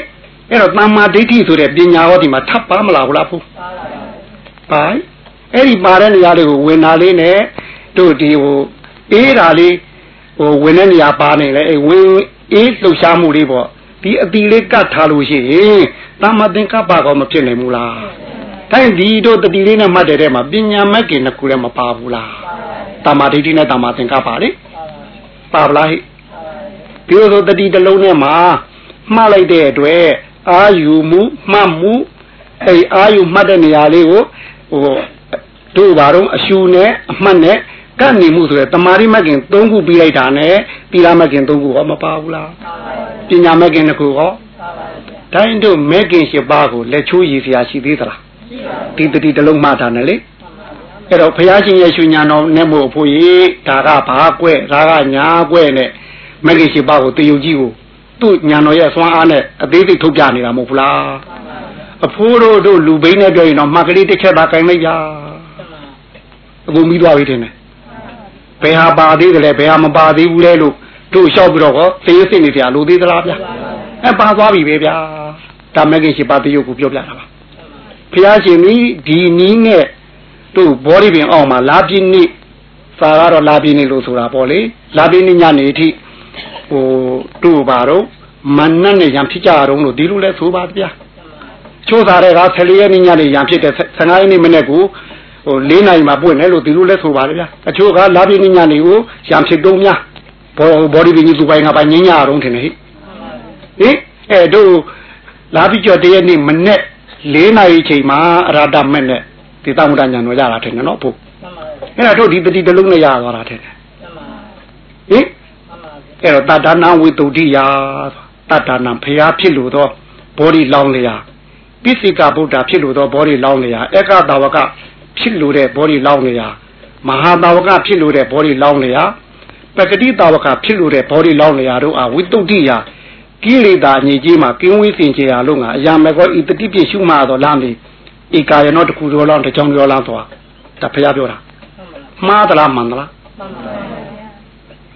အဲ့တော့တမ္မာဒိဋ္ဌိဆိုတဲ့ပညာဟောဒီမှာထပ်ပါမလားဘူးလားဖို့ပါအဲ့ဒီပါတဲ့နေရာတွေကိုဝင်လာလေးနဲ့တို့ဒီဟိုအေးတာလေးဟိုဝင်တဲ့နေရာပါနေလေအဲဝင်အေးလှုပ်ရှားမှုလေးပေါ့ ဒီအတီလေးကတ်ထားလို့ရှိရင်တမသင်္ကပ္ပကောမဖြစ်နိုင်ဘူးလားတိုင်းဒီတို့တတိလေးနဲ့မှတ်တဲ့ထဲမှာပညာမက်ကင်နှစ်ခုလည်းမပါဘူးလားတမဒိဋ္ဌိနဲ့တမသင်္ကပ္ပလေဟပါပလားဟိဒီလိုဆိုတတိတလုံးနဲ့မှာမှားလိုက်တဲ့အတွက်အာယူမှုမှတ်မှုအဲအာယူမှတ်တဲ့နေရာလေးကိုဟိုတို့ဘာတော့အရှူနဲ့အမှတ်နဲ့ ကန့်နေမှုဆိုရယ်တမာရိမကင်၃ခုပြီးလိုက်တာနဲ့တိရမကင်၃ခုဟောမပါဘူးလားပညာမကင်တစ်ခုဟောတိုင်းတို့မဲကင်၈ပါးကိုလက်ချိုးရည်စရာရှိသေးသလားဒီတတိတလုံးမှတ်တာနဲ့လေအဲ့တော့ဘုရားရှင်ရဲ့ရှင်ညာတော်နဲ့မို့ဖို့ရေဒါကဘာကွဲ့ဒါကညာကွဲ့နဲ့မဂ္ဂင်ရှိပါကိုတယုတ်ကြီးကိုသူ့ညာတော်ရဲ့ဆွမ်းအားနဲ့အသေးစိတ်ထုတ်ပြနေတာမဟုတ်ဘူးလားအဖိုးတို့တို့လူဘိန်းနဲ့ပြောရင်တော့မှတ်ကလေးတစ်ချက်သာကင်လိုက်ကြအခုမိသွားပြီထင်တယ် ဘယ်ဟာပါသေးတယ်လဲဘယ်ဟာမပါသေးဘူးလဲလို့တို့လျှောက်ပြီးတော့ဟောသေးစစ်နေကြလို့သေးသလားဗျာအဲပါသွားပြီပဲဗျာဒါမဂ္ဂင်ရှိပါတယုတ်ကိုပြောပြတာပါဘုရားရှင်ဒီနီးနဲ့တို့ဘောဓိပင်အောင်မှာလာပြင်းနိစာကတော့လာပြင်းနိလို့ဆိုတာပေါ့လေလာပြင်းနိညနေအထိဟိုတို့ပါတော့မနတ်နဲ့ရံဖြစ်ကြတော့လို့ဒီလိုလဲဆိုပါဗျာချိုးစားတဲ့က14ရက်နေ့ညနေရံဖြစ်တဲ့15ရက်နေ့မနေ့ကို ဟို၄နိုင်မှာပွင့်တယ်လို့ဒီလိုလဲဆိုပါလေဗျာအချို့ကလာပြင်းနိညနေကိုရံဖြစ်တော့များဘောဘောဓိပင်ကြီးသူပိုင်ကပိုင်ညညအောင်ထင်တယ်ဟိဟိအဲတို့လာပြီးကြော်တရက်နေ့မနေ့၄နိုင်ချိန်မှာအရာတမဲ့နဲ့ဒီသမုဒ္ဒညာတော်ရတာထင်တယ်နော်ဖို့အဲ့ဒါတို့ဒီတတိတလုံးနဲ့ရသွားတာထင်တယ်ဟင်အဲ့တော့တတ္တနာဝိတုဒ္ဓိယာတတ္တနာဖျားဖြစ်လို့တော့ဘောဓိလောင်းလျာပိစိကဗုဒ္ဓဖြစ်လို့တော့ဘောဓိလောင်းလျာဧကတာဝက ဖြစ်လို့တဲ့ဘောဓိလောင်းလျာမဟာတာဝကဖြစ်လို့တဲ့ဘောဓိလောင်းလျာပကတိတာဝကဖြစ်လို့တဲ့ဘောဓိလောင်းလျာတို့အားဝိတုဒ္ဓိယာကိလေသာညစ်ကြီးမှာကင်းဝေးစင်ကြရလို့ငါအရာမေကောဤတတိပြည့်ရှုမှာတော့လားမေဧကာယနောတခုရောလောင်းတစ်ချောင်းရောလောင်းသွားဒါဖះပြောတာမှားသလားမှန်သလား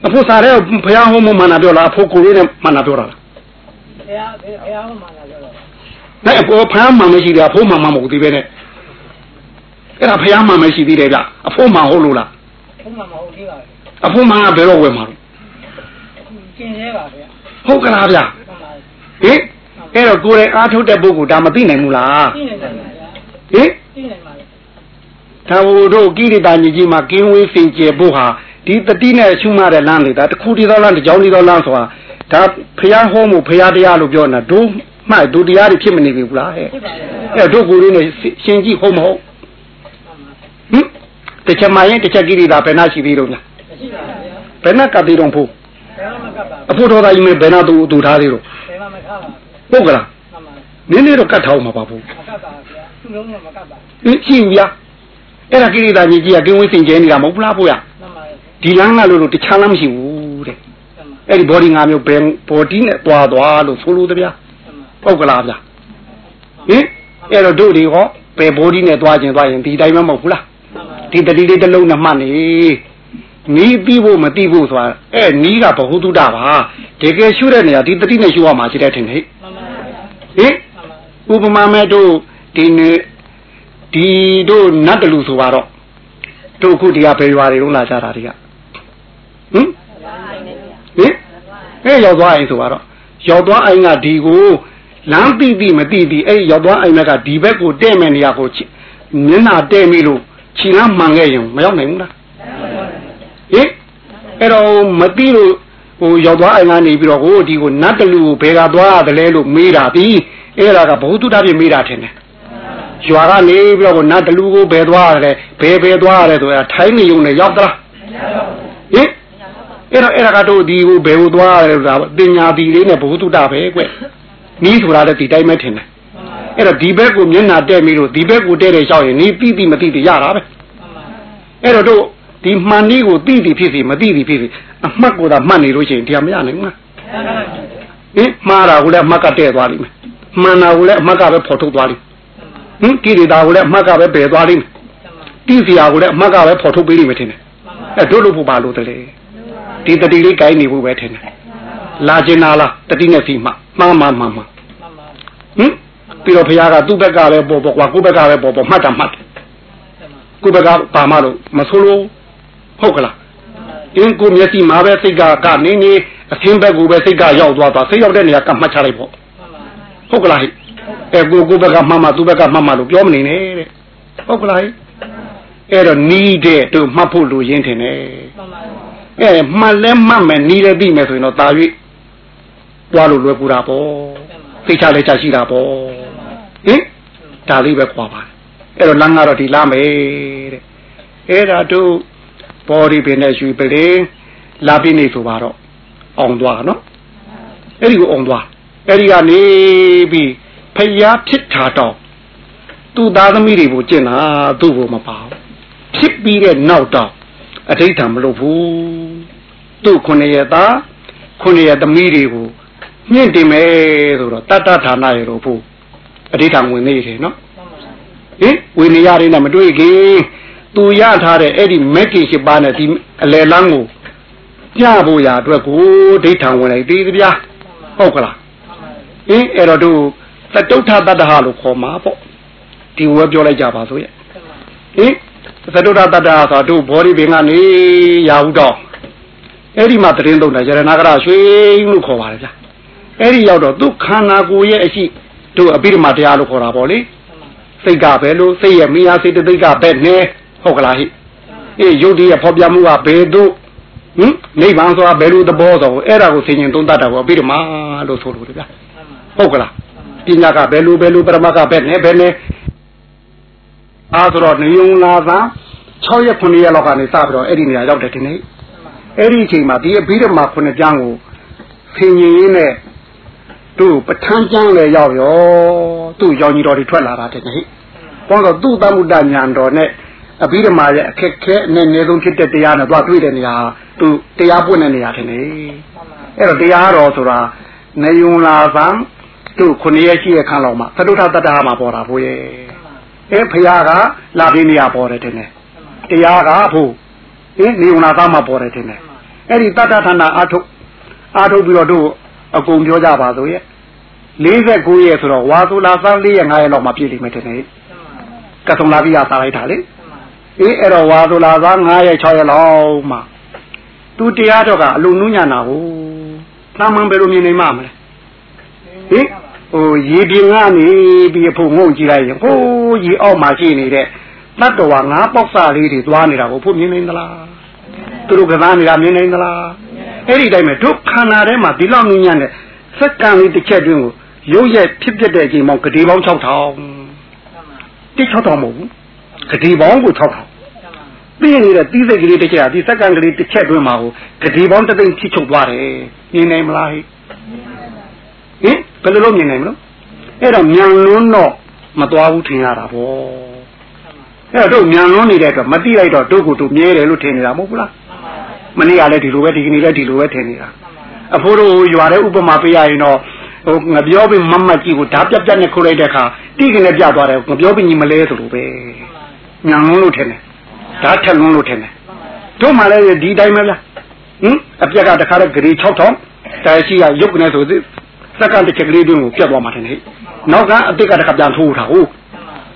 အဖို့စားတဲ့ဖះဟောမမှန်တာပြောလားအဖို့ကိုလေးနဲ့မှန်တာပြောတာလားဘုရားဘုရားဟောမှန်တာပြောတော့ဒါအပေါ်ဖះမှန်မရှိတယ်အဖို့မှန်မှမဟုတ်သေးပဲနဲ့ အဲ့ဒါဖះမှန်မရှိသေးတယ်ဗျအဖို့မှန်ဟုတ်လို့လားဘုမှန်မဟုတ်သေးပါဘူးအဖို့မှန်ကဘယ်တော့ဝယ်မှာလို့ကျင်သေးပါဗျာဟုတ်ကလားဗျဟင်အဲ့တော့ကိုယ်တိုင်အားထုတ်တဲ့ပုဂ္ဂိုလ်ဒါမသိနိုင်ဘူးလားသိနိုင်ပါဟင်သိနိုင်ပါလေဒါဘုတို့ကိရိတာညီကြီးမှာကင်းဝေးစင်ကြယ်ဖို့ဟာဒီတတိနဲ့ရှုမှတဲ့လမ်းလေဒါတစ်ခုတည်းသောလမ်းတစ်ကြောင်းတည်းသောလမ်းဆိုတာဒါဖះဟောမှုဖះတရားလို့ပြောနေတာဒုမှဒုတရားတွေဖြစ်မနေပြီဘူးလားဟဲ့အဲ့တို့ကိုယ်လေးနဲ့ရှင်ကြည့်ဟုတ်မဟုတ်ဟင် တချက်မှရင်တချက်ကိရိတာဘယ်နှရှိသေးတော့လားမရှိပါဘူးဘယ်နှကပ်သေးတော့ဖို့ဘယ်မှမကပ်ပါဘူးအဖို့တော်သားကြီးမင်းဘယ်နှတူတူထားသေးတော့ဘယ်မှမကပ်ပါဘူးဟုတ်ကလားနင်းနေတော့ကတ်ထောင်းမှာပါဘူးမကပ်ပါဘူးသူ့လုံးတော့မကပ်ပါဘူးရှိဗျာအဲ့ဒါကိရိတာကြီးကြီးကကင်းဝေးစင်ကြဲနေတာမဟုတ်လားဖို့ရဒီလမ်းကလို့လို့တခြားလမ်းမရှိဘူးတဲ့အဲ့ဒီ body ငါမျိုးဘယ် body နဲ့တွားသွားလို့ဆိုလို့တဗျာပုတ်ကလားဗျာဟင်အဲ့တော့တို့တွေဟောဘယ် body နဲ့တွားခြင်းတွားရင်ဒီတိုင်းမမဟုတ်ဘူးလား ဒီတတိလေးတစ်လုံးနဲ့မှတ်နေနီးပြီးဖို့မသိဖို့ဆိုတာအဲ့နီးကဘ ഹു တုဒပါတကယ်ရှုတဲ့နေရာဒီတတိနဲ့ရှုရမှာရှိတဲ့ထင်ဟဲ့ဟင်ဥပမာမဲ့တို့ဒီနေ့ဒီတို့နတ်တလူဆိုတော့တို့ခုဒီကဘယ်ရွာတွေလုံးလာကြတာတွေကဟင်ဟင်အဲရောက်သွားအိမ်ဆိုတော့ရောက်သွားအိမ်ကဒီကိုလမ်းတိတိမတိတိအဲ့ရောက်သွားအိမ်ကဒီဘက်ကိုတဲ့မဲ့နေရာကိုမျက်နှာတဲ့မိလို့ ခြေလမ်းမှန်ခဲ့ရင်မရောက်နိုင်ဘူးလားဟင်အဲ့တော့မတိလို့ဟိုရောက်သွားအိမ်ကနေပြီးတော့ဟိုဒီကိုနတ်တလူကိုဘယ်ကသွားရတယ်လဲလို့မေးတာပြီးအဲ့ဒါကဘုသူတ္တပြမေးတာထင်တယ်ရွာကနေပြီးတော့နတ်တလူကိုဘယ်သွားရတယ်ဘယ်ဘယ်သွားရတယ်ဆိုတာထိုင်းနေုံနဲ့ရောက်သလားဟင်အဲ့တော့အဲ့ဒါကတို့ဒီကိုဘယ်ကိုသွားရတယ်ဆိုတာတင်ညာတီလေးနဲ့ဘုသူတ္တပဲကွနီးဆိုတာလည်းဒီတိုင်းပဲထင်တယ် အဲ့တော့ဒီဘက်ကိုမျက်နှာတက်ပြီးတော့ဒီဘက်ကိုတဲ့တဲ့လျှောက်ရင်နီးတိတိမတိတိရတာပဲအဲ့တော့တို့ဒီမှန်နည်းကိုတိတိဖြစ်စီမတိတိဖြစ်စီအမှတ်ကိုသာမှတ်နေလို့ရှိရင်တရားမရနိုင်ဘူးလားဟင်မှားတာကိုလည်းအမှတ်ကတဲ့သွားလိမ့်မယ်မှန်တာကိုလည်းအမှတ်ကပဲဖော်ထုတ်သွားလိမ့်ဟင်ကိရိတာကိုလည်းအမှတ်ကပဲပယ်သွားလိမ့်မယ်တိစီယာကိုလည်းအမှတ်ကပဲဖော်ထုတ်ပေးလိမ့်မယ်ထင်တယ်အဲတို့လို့ဖို့ပါလို့တလေဒီတတိလေးကိုင်းနေဖို့ပဲထင်တယ်လာကျင်လာလားတတိနဲ့စီမှမှားမှားမှားမှားဟင် ပြီးတော့ဘုရားကသူ့ဘက်ကပဲပေါ်ပေါ်ကွာကိုယ့်ဘက်ကပဲပေါ်ပေါ်မှတ်တာမှတ်တယ်ကိုယ့်ဘက်ကပါမလို့မဆိုးလို့ဟုတ်ကလားအင်းကိုမျက်စိမှာပဲစိတ်ကကနေနေအသင်းဘက်ကိုပဲစိတ်ကရောက်သွားသွားစိတ်ရောက်တဲ့နေရာကမှတ်ချလိုက်ပေါ့ဟုတ်ကလားဟိအဲကိုကိုဘက်ကမှတ်မှသူဘက်ကမှတ်မှလို့ပြောမနေနဲ့တဲ့ဟုတ်ကလားဟိအဲ့တော့နီးတဲ့တို့မှတ်ဖို့လိုရင်းထင်တယ်အဲမှတ်လဲမှတ်မယ်နီးလဲသိမယ်ဆိုရင်တော့တာ၍တွားလို့လွယ်ကူတာပေါ့သိချလဲချရှိတာပေါ့ ဟင်ဒါလေးပဲခွာပါအဲ့တော့လမ်းကတော့ဒီလာမယ်တဲ့အဲ့ဒါတို့ဘော်ဒီပင်နဲ့ရွှေပလင်းလာပြနေဆိုပါတော့အောင်သွားနော်အဲ့ဒီကိုအောင်သွားအဲ့ဒီကနေပြီးဖျားဖြစ်တာတော့သူ့သားသမီးတွေကိုကျင့်တာသူ့ကိုမပါဘူးဖြစ်ပြီးတဲ့နောက်တော့အဋိဌာမလုပ်ဘူးသူ့ခုနှစ်ရသားခုနှစ်ရသမီးတွေကိုမြင့်တင်မယ်ဆိုတော့တတ္တဌာနရတော့ဖို့ အဋိဌာဝင်နေတယ်နော်ဟင်ဝိနည်းရင်းနဲ့မတွေ့ခင်သူရထားတဲ့အဲ့ဒီမက်ကင်ရှိပါနဲ့ဒီအလယ်လန်းကိုပြဖို့ရာအတွက်ကိုဒိဋ္ဌံဝင်လိုက်သေးသဗျာဟုတ်ကလားအင်းအဲ့တော့တို့သတုထတတ္တဟလို့ခေါ်မှာပေါ့ဒီဝဲပြောလိုက်ကြပါဆိုရဲ့ဟင်သတုထတတ္တဟဆိုတို့ဘောဓိပင်ကနေရဘူးတော့အဲ့ဒီမှာတရင်သုံးတာရဏဂရရွှေလို့ခေါ်ပါတယ်ဗျာအဲ့ဒီရောက်တော့သူခန္ဓာကိုယ်ရဲ့အရှိ တို့အပိဓမ္မာတရားလို့ခေါ်တာပေါ့လေစိတ်ကပဲလို့စိတ်ရဲ့မိအားစိတ်တိတ်ကပဲနဲ့ဟုတ်ကလားဟိအေးယုတ်တည်းရဲ့ဖော်ပြမှုကဘယ်သို့ဟင်နိဗ္ဗာန်ဆိုတာဘယ်လိုသဘောဆိုအဲ့ဒါကိုသိရင်သုံးတတ်တာပေါ့အပိဓမ္မာလို့ဆိုလို့ဗျာဟုတ်ကလားပညာကဘယ်လိုဘယ်လိုပရမကပဲနဲ့ဘယ်နဲ့အားဆိုတော့နေုံလာသာ6ရက်9ရက်လောက်ကနေစပြီးတော့အဲ့ဒီနေရာရောက်တယ်ဒီနေ့အဲ့ဒီအချိန်မှာဒီအဘိဓမ္မာခုနှစ်ကျမ်းကိုဆင်ញင်ရင်းနဲ့ သူ့ပဋ္ဌာန်းကျမ်းလည်းရောက်ရောသူ့ရောင်ကြီးတော်တွေထွက်လာတာတဲ့ဟိဘောတော့သူ့တမှုတညာတော်နဲ့အဘိဓမ္မာရဲ့အခက်ခဲနဲ့နေဆုံးဖြစ်တဲ့တရားနဲ့သွားတွေ့တဲ့နေရာသူတရားပွင့်တဲ့နေရာထင်တယ်အဲ့တော့တရားတော်ဆိုတာနေယုံလာသံသူခုနှစ်ရက်ရှိတဲ့ခန်းလောက်မှာသတုထတတ္တမှာပေါ်တာဘိုးရဲ့အဲဖရာကလာပြီးနေရာပေါ်တယ်ထင်တယ်တရားကဖို့အင်းနေယုံလာသံမှာပေါ်တယ်ထင်တယ်အဲ့ဒီတတ္တဌာနအာထုတ်အာထုတ်ပြီးတော့တို့ အကုန်ပြောကြပါဆိုရဲ့49ရက်ဆိုတော့ဝါသူလာသံ4ရက်5ရက်လောက်မှပြည့်လိမ့်မယ်ထင်တယ်ကဆုံလာပြီးရစားလိုက်တာလေအေးအဲ့တော့ဝါသူလာသံ9ရက်6ရက်လောက်မှသူတရားတော့ကအလုံးနုညံ့တာကိုသာမန်ဘယ်လိုမြင်နိုင်မှာမလဲဟင်ဟိုရေပြင်ကနေပြီးအဖို့ငုံကြည့်လိုက်ရင်ဟိုးရေအောက်မှာရှိနေတဲ့တတ္တဝါငါးပေါက်စာလေးတွေသွားနေတာကိုဖို့မြင်နိုင်သလားသူတို့ကစားနေတာမြင်နိုင်သလား အဲ့ဒီတိုင်းပဲဒုက္ခနာထဲမှာဒီလောက်နုညံ့တဲ့စက္ကန့်လေးတစ်ချက်တွင်းကိုရုပ်ရဲ့ဖြစ်ဖြစ်တဲ့အချိန်ပေါင်းဂတိပေါင်း6000တိ6000မဟုတ်ဘူးဂတိပေါင်းကို6000ပြီးနေတဲ့တီးစိတ်ကလေးတစ်ချက်ကဒီစက္ကန့်ကလေးတစ်ချက်တွင်းမှာကိုဂတိပေါင်းတစ်သိန်းထိချုပ်သွားတယ်မြင်နိုင်မလားဟိဟင်ဘယ်လိုလုပ်မြင်နိုင်မလို့အဲ့တော့မြန်လွန်းတော့မသွားဘူးထင်ရတာဗောအဲ့တော့တို့မြန်လွန်းနေတဲ့အတွက်မတိလိုက်တော့တို့ကိုတို့မြဲတယ်လို့ထင်နေတာမဟုတ်ဘူးလား မနေ့ကလည်းဒီလိုပဲဒီကနေ့လည်းဒီလိုပဲထင်နေတာအဖိုးတို့ရွာတဲ့ဥပမာပေးရရင်တော့ဟိုငပြောပြီးမမတ်ကြီးကိုဓာပြက်ပြက်နဲ့ခုတ်လိုက်တဲ့အခါတိကနေပြသွားတယ်ငပြောပြီးညီမလဲဆိုလိုပဲမြန်လွန်းလို့ထင်တယ်ဓာထက်လွန်းလို့ထင်တယ်တို့မှလည်းဒီတိုင်းပဲလားဟင်အပြက်ကတခါတော့ဂရီ6000တာရှိကရုပ်ကနေဆိုစက္ကန့်တစ်ချက်ကလေးတွင်းကိုပြတ်သွားမှာတယ်ဟဲ့နောက်ကအတိတ်ကတခါပြန်ထိုးတာဟုတ်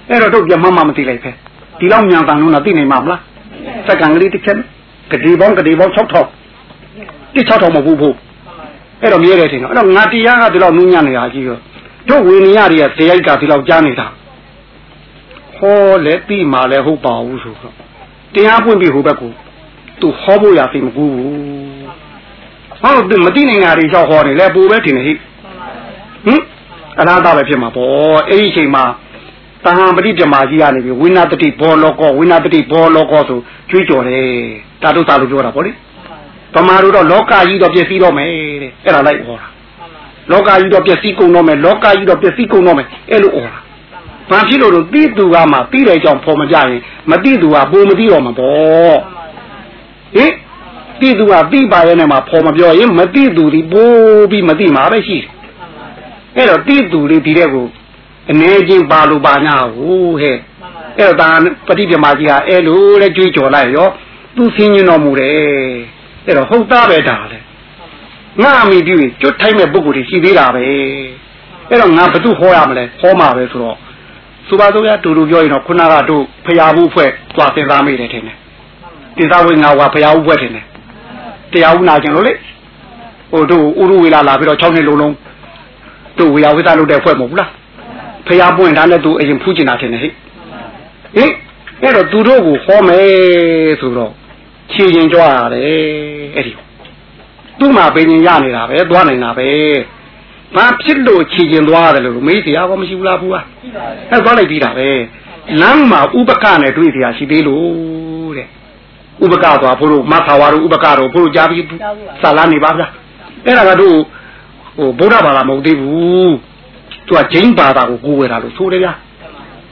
အဲ့တော့တို့ပြန်မမမသိလိုက်ပဲဒီလောက်မြန်တန်လို့တော့သိနိုင်မှာမလားစက္ကန့်ကလေးတစ်ချက် ဂတိပေါင်းဂတိပေါင်း6000တိ6000မဟုတ်ဘူးအဲ့တော့မြဲတယ်ထင်တော့အဲ့တော့ငါတရားကဒီလောက်နူးညံ့နေတာကြီးရောတို့ဝိနည်းတွေကဇေယိုက်ကဒီလောက်ကြားနေတာဟောလဲပြီးမှလဲဟုတ်ပါဘူးဆိုတော့တရားပွင့်ပြီးဟိုဘက်ကိုသူဟောဖို့ရသိမကူဘူးဟောမသိနိုင်တာတွေလျှောက်ဟောနေလဲပူပဲထင်နေဟိဟင်အလားတာပဲဖြစ်မှာပေါ့အဲ့ဒီအချိန်မှာ တဟံပฏิပြမာကြီးကနေပြီးဝိနာတတိဘောလောကောဝိနာတတိဘောလောကောဆိုကြွေးကြော်တယ်တာတုသာလို့ပြောတာပေါ့လေဗမာတို့တော့လောကကြီးတော့ပျက်စီးတော့မယ်တဲ့အဲ့ဒါလိုက်ဟောတာလောကကြီးတော့ပျက်စီးကုန်တော့မယ်လောကကြီးတော့ပျက်စီးကုန်တော့မယ်အဲ့လိုဟောတာဘာဖြစ်လို့တော့သိသူကမှသိတယ်ကြောင့်ဖော်မကြရင်မသိသူကပုံမသိတော့မှာပေါ့ဟင်သိသူကသိပါရဲ့နဲ့မှဖော်မပြောရင်မသိသူဒီပိုးပြီးမသိမှာပဲရှိတယ်အဲ့တော့သိသူလေးဒီတဲ့ကို အနေချင်းပါလို့ပါညာဟိုးဟဲ့အဲ့တော့ဒါပฏิပြမာကြီးကအဲ့လိုလဲကြွေးကြော်လိုက်ရောသူဆင်းញတော်မူတယ်အဲ့တော့ဟုတ်သားပဲဒါလေငါအမိပြုကျွတ်ထိုင်းမဲ့ပုဂ္ဂိုလ်တွေရှိသေးတာပဲအဲ့တော့ငါဘသူဟောရမလဲဟောမှာပဲဆိုတော့ဆိုပါတော့ရတူတူပြောရင်တော့ခုနကတို့ဖရာဘူးဖွဲ့သွားသင်သားမိတယ်ထင်တယ်တင်သားဝေငါဝါဖရာဘူးဖွဲ့ထင်တယ်တရားဦးနာကျင်လို့လေဟိုတို့ဥရဝေလာလာပြီးတော့6နှစ်လုံးလုံးတို့ဝေယဝိသလုပ်တဲ့ဖွဲ့မဟုတ်ဘူးလား ဖရာပွင့်တာနဲ့သူအရင်ဖူးကျင်တာထင်တယ်ဟိဟိအဲ့တော့သူတို့ကိုဟောမယ်ဆိုတော့ခြေရင်ကြွရတယ်အဲ့ဒီသူ့မှာပင်ရင်ရနေတာပဲသွားနေတာပဲဘာဖြစ်လို့ခြေရင်သွားရတယ်လို့မေးတရားကောမရှိဘူးလားဘူးอ่ะအဲသွားလိုက်ပြီးတာပဲလမ်းမှာဥပကနဲ့တွေ့တရားရှိသေးလို့တဲ့ဥပကသွားဖို့လို့မသာဝါတို့ဥပကတို့ဖို့လို့ကြားပြီးစာလာနေပါဗျာအဲ့ဒါကတို့ဟိုဗုဒ္ဓဘာသာမဟုတ်သေးဘူး သူကဂျိန်းဘာသာကိုကိုးဝယ်တာလို့ဆိုတယ်ဗျာ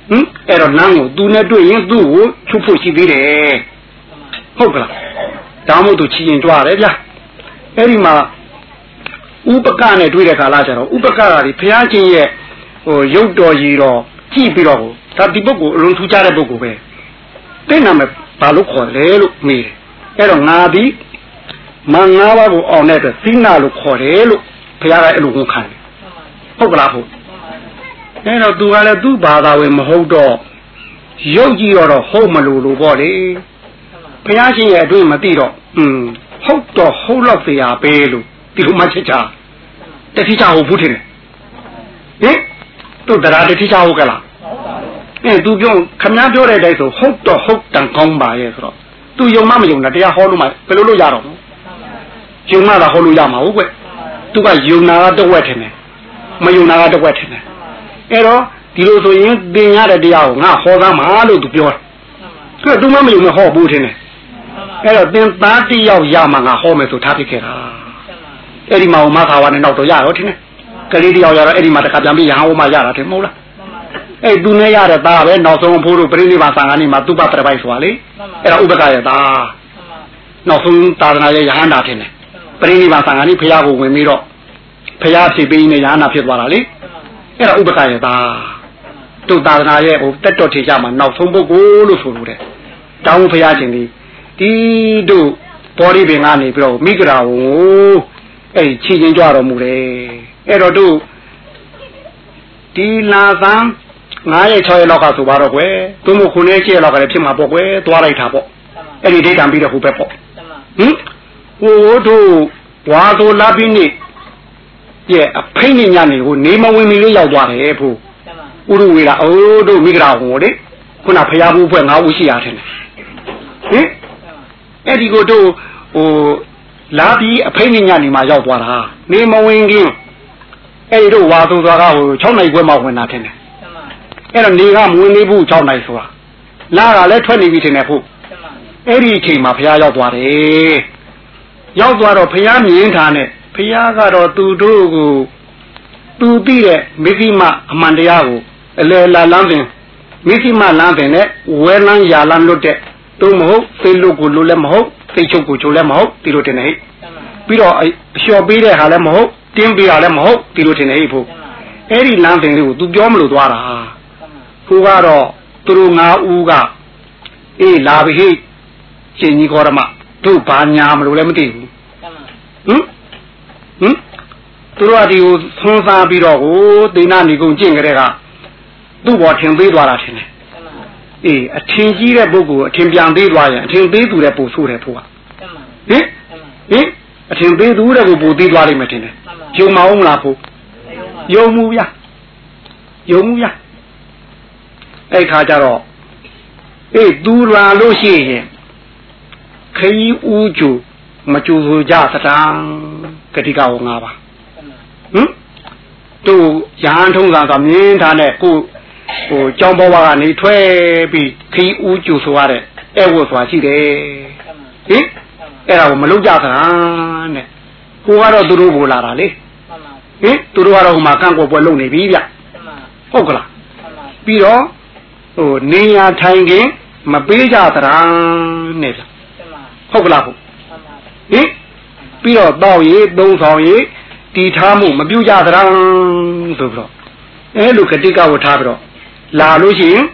ဟင်အဲ့တော့လမ်းကိုသူနဲ့တွေ့ရင်သူ့ကိုချုပ်ဖို့ရှိသေးတယ်ဟုတ်ကလားဒါမှမဟုတ်သူချီရင်ကြွားတယ်ဗျာအဲ့ဒီမှာဥပကနဲ့တွေ့တဲ့ခါလာကြတော့ဥပကကဒီဘုရားရှင်ရဲ့ဟိုရုပ်တော်ကြီးတော့ကြည့်ပြီးတော့ဒါဒီပုဂ္ဂိုလ်အလုံးထူးခြားတဲ့ပုဂ္ဂိုလ်ပဲသိနာမယ်ဘာလို့ခေါ်လဲလို့မေးတယ်အဲ့တော့ငါဒီမင်္ဂလာကိုအောင်တဲ့အတွက်သီနာလို့ခေါ်တယ်လို့ဘုရားကအဲ့လိုဝန်ခံတယ်ဟုတ်ကလားဟုတ် အဲ့တော့သူကလည်းသူ့ဘာသာဝင်မဟုတ်တော့ရုပ်ကြည့်တော့ဟုတ်မလို့လို့ပေါ့လေဘုရားရှင်ရဲ့အတွင်းမသိတော့อืมဟုတ်တော့ဟုတ်တော့ပြရပဲလို့ဒီလိုမှချက်ချတတိချဟုတ်ဘူးထင်တယ်ဟင်သူတရားတတိချဟုတ်ကလားအဲသူပြောခမည်းပြောတဲ့အတိုင်းဆိုဟုတ်တော့ဟုတ်တန်ကောင်းပါရဲ့ဆိုတော့သူယုံမမယုံတာတရားဟောလို့မှဘယ်လိုလုပ်ရတော့ယုံမတာဟောလို့ရမှာဟုတ်ကွသူကယုံနာကတဝက်ထင်တယ်မယုံနာကတဝက်ထင်တယ် အဲ့တော့ဒီလိုဆိုရင်သင်ရတဲ့တရားကိုငါဟောသားမှာလို့သူပြောတယ်သူကသူမမယုံနဲ့ဟောဘူးထင်တယ်အဲ့တော့သင်သားတယောက်ရမှာငါဟောမယ်ဆိုထားပြခဲ့တာအဲ့ဒီမှာမသာဝါနဲ့နောက်တော့ရတော့ထင်တယ်ကလေးတယောက်ရတော့အဲ့ဒီမှာတခါပြန်ပြီးရဟန်းဟောမှရတာထင်မဟုတ်လားအဲ့သူနဲ့ရတဲ့သားပဲနောက်ဆုံးဖိုးတို့ပြိဋိဘာသံဃာနေမှာသူပပြပိုက်ဆိုတာလေအဲ့ဒါဥပကရဲ့သားနောက်ဆုံးသာသနာရဲ့ရဟန္တာထင်တယ်ပြိဋိဘာသံဃာနေဖះကိုဝင်ပြီးတော့ဖះဖြစ်ပြီးနေရဟန္တာဖြစ်သွားတာလေ အဲ့ဒါဥပကရဲ့သားတို့သာသနာရဲ့ဟိုတက်တော်ထေကြမှာနောက်ဆုံးပုဂ္ဂိုလ်လို့ဆိုလို့တယ်တောင်းဖះခြင်းဒီဒီတို့ဘောရီပင်ကနေပြီးတော့မိဂရာဝအဲ့ချီချင်းကြွတော်မူတယ်အဲ့တော့တို့ဒီလာသံ9ရက်6ရက်လောက်ကဆိုပါတော့ကွယ်သူမို့ခုနှစ်ရက်လောက်ကလည်းဖြစ်မှာပေါ့ကွယ်သွားလိုက်တာပေါ့အဲ့ဒီဒိတ်တံပြီးတော့ဟိုဘက်ပေါ့ဟင်ဟိုတို့ဝါဆိုလာပြီးနေ ရဲ့အဖိနေညနေကိုနေမဝင်မီလေးရောက်သွားတယ်ဖို့ဥရဝေလာအိုးတို့မိဂရာဟိုလေခုနဖျားဘူးဖွဲ့9ဦးရှိရထင်တယ်ဟင်အဲ့ဒီကိုတို့ဟိုလာပြီးအဖိနေညနေမှာရောက်သွားတာနေမဝင်ခင်အဲ့ဒီတို့ဝါဆိုသွားကဟို6နိုင်ခွဲမှဝင်တာထင်တယ်အဲ့တော့နေကမဝင်နေဘူး6နိုင်ဆိုတာလာကလည်းထွက်နေပြီထင်တယ်ဖို့အဲ့ဒီအချိန်မှာဘုရားရောက်သွားတယ်ရောက်သွားတော့ဘုရားမြင်ထားနဲ့ဘု ရားကတော့သူတို့ကိုသူသိတဲ့မိသိမအမှန်တရားကိုအလယ်လာလမ်းပင်မိသိမလမ်းပင်နဲ့ဝဲလန်းရာလန်းလွတ်တဲ့သူမဟုတ်သိလို့ကိုလို့လည်းမဟုတ်သိချုပ်ကိုချိုလည်းမဟုတ်ဒီလိုတင်နေဟိပြီးတော့အလျှော်ပေးတဲ့ဟာလည်းမဟုတ်တင်းပေးတာလည်းမဟုတ်ဒီလိုတင်နေဟိဖို့အဲ့ဒီလမ်းပင်လေးကို तू ပြောမလို့သွားတာကိုကတော့သူတို့၅ဦးကအေးလာပြီဟိရှင်ကြီးခေါ်ရမတို့ဘာညာမလို့လည်းမသိဘူးဟင် ဟင်သူတို့ကဒီကိုသွန်းစားပြီးတော့ဟိုဒေနာနေကုန်ကျင့်ကြတဲ့ကသူ့ဘောထင်သေးသွားတာထင်တယ်အေးအထင်ကြီးတဲ့ပုဂ္ဂိုလ်အထင်ပြန်သေးသွားရင်အထင်သေးသူတဲ့ပို့ဆိုးတယ်ဖို့ကဟင်ဟင်အထင်သေးသူတဲ့ကိုပို့သေးသွားလိမ့်မယ်ထင်တယ်ယုံမအောင်လားဖို့ယုံမှုဗျာယုံမှုဗျာအဲ့ခါကျတော့အေးသူလာလို့ရှိရင်ခရီးဦးကျူမကျူဆိုကြသတံ ကတိကဟောငါပါဟင်တို့ရဟန်းထုံးစံကမြင်းထားနဲ့ကိုဟိုကြောင်းဘဝကနေထွက်ပြီးခရီးဦးကျူဆိုရတဲ့အဲ့ဝတ်ဆိုတာရှိတယ်ဟင်အဲ့ဒါကိုမလုပ်ကြသလားတဲ့ကိုကတော့သူတို့ဘိုလာတာလေဟင်သူတို့ကတော့ဟိုမှာကန့်ကွက်ပွဲလုပ်နေပြီဗျဟုတ်ကလားပြီးတော့ဟိုနေရထိုင်ခင်မပေးကြသလားနဲ့ဗျဟုတ်ကလားဟုတ်ဟင် ပြီးတော့တောက်ရေးသုံးဆောင်ရေးတီထားမှုမပြုကြသလားဆိုပြီးတော့အဲလိုကတိကဝထားပြီးတော့လာလို့ရှိရင်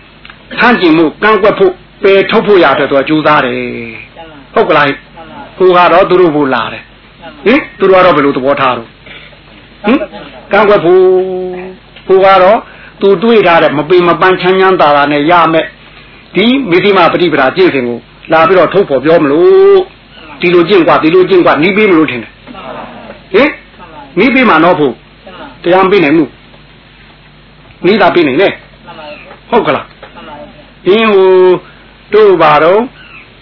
ဆန့်ကျင်မှုကန့်ကွက်ဖို့ပယ်ထုတ်ဖို့ရတဲ့သူကကြိုးစားတယ်ဟုတ်ကလားကိုကတော့သူတို့ဘို့လာတယ်ဟင်သူတို့ကတော့ဘယ်လိုသဘောထားတော့ဟင်ကန့်ကွက်ဖို့ကိုကတော့သူတွေးထားတဲ့မပေမပန်းချမ်းချမ်းသာသာနဲ့ရမယ်ဒီမိသိမပฏิပဒါကျင့်စဉ်ကိုလာပြီးတော့ထုတ်ဖို့ပြောမလို့ ဒီလိုကျင့်กว่าဒီလိုကျင့်กว่าနီးပေးမလို့ထင်တယ်ဟင်နီးပေးမှာတော့ဖို့တရားမပေးနိုင်ဘူးနီးတာပေးနိုင်လေဟုတ်ကလားအင်းဟိုတို့ပါတော့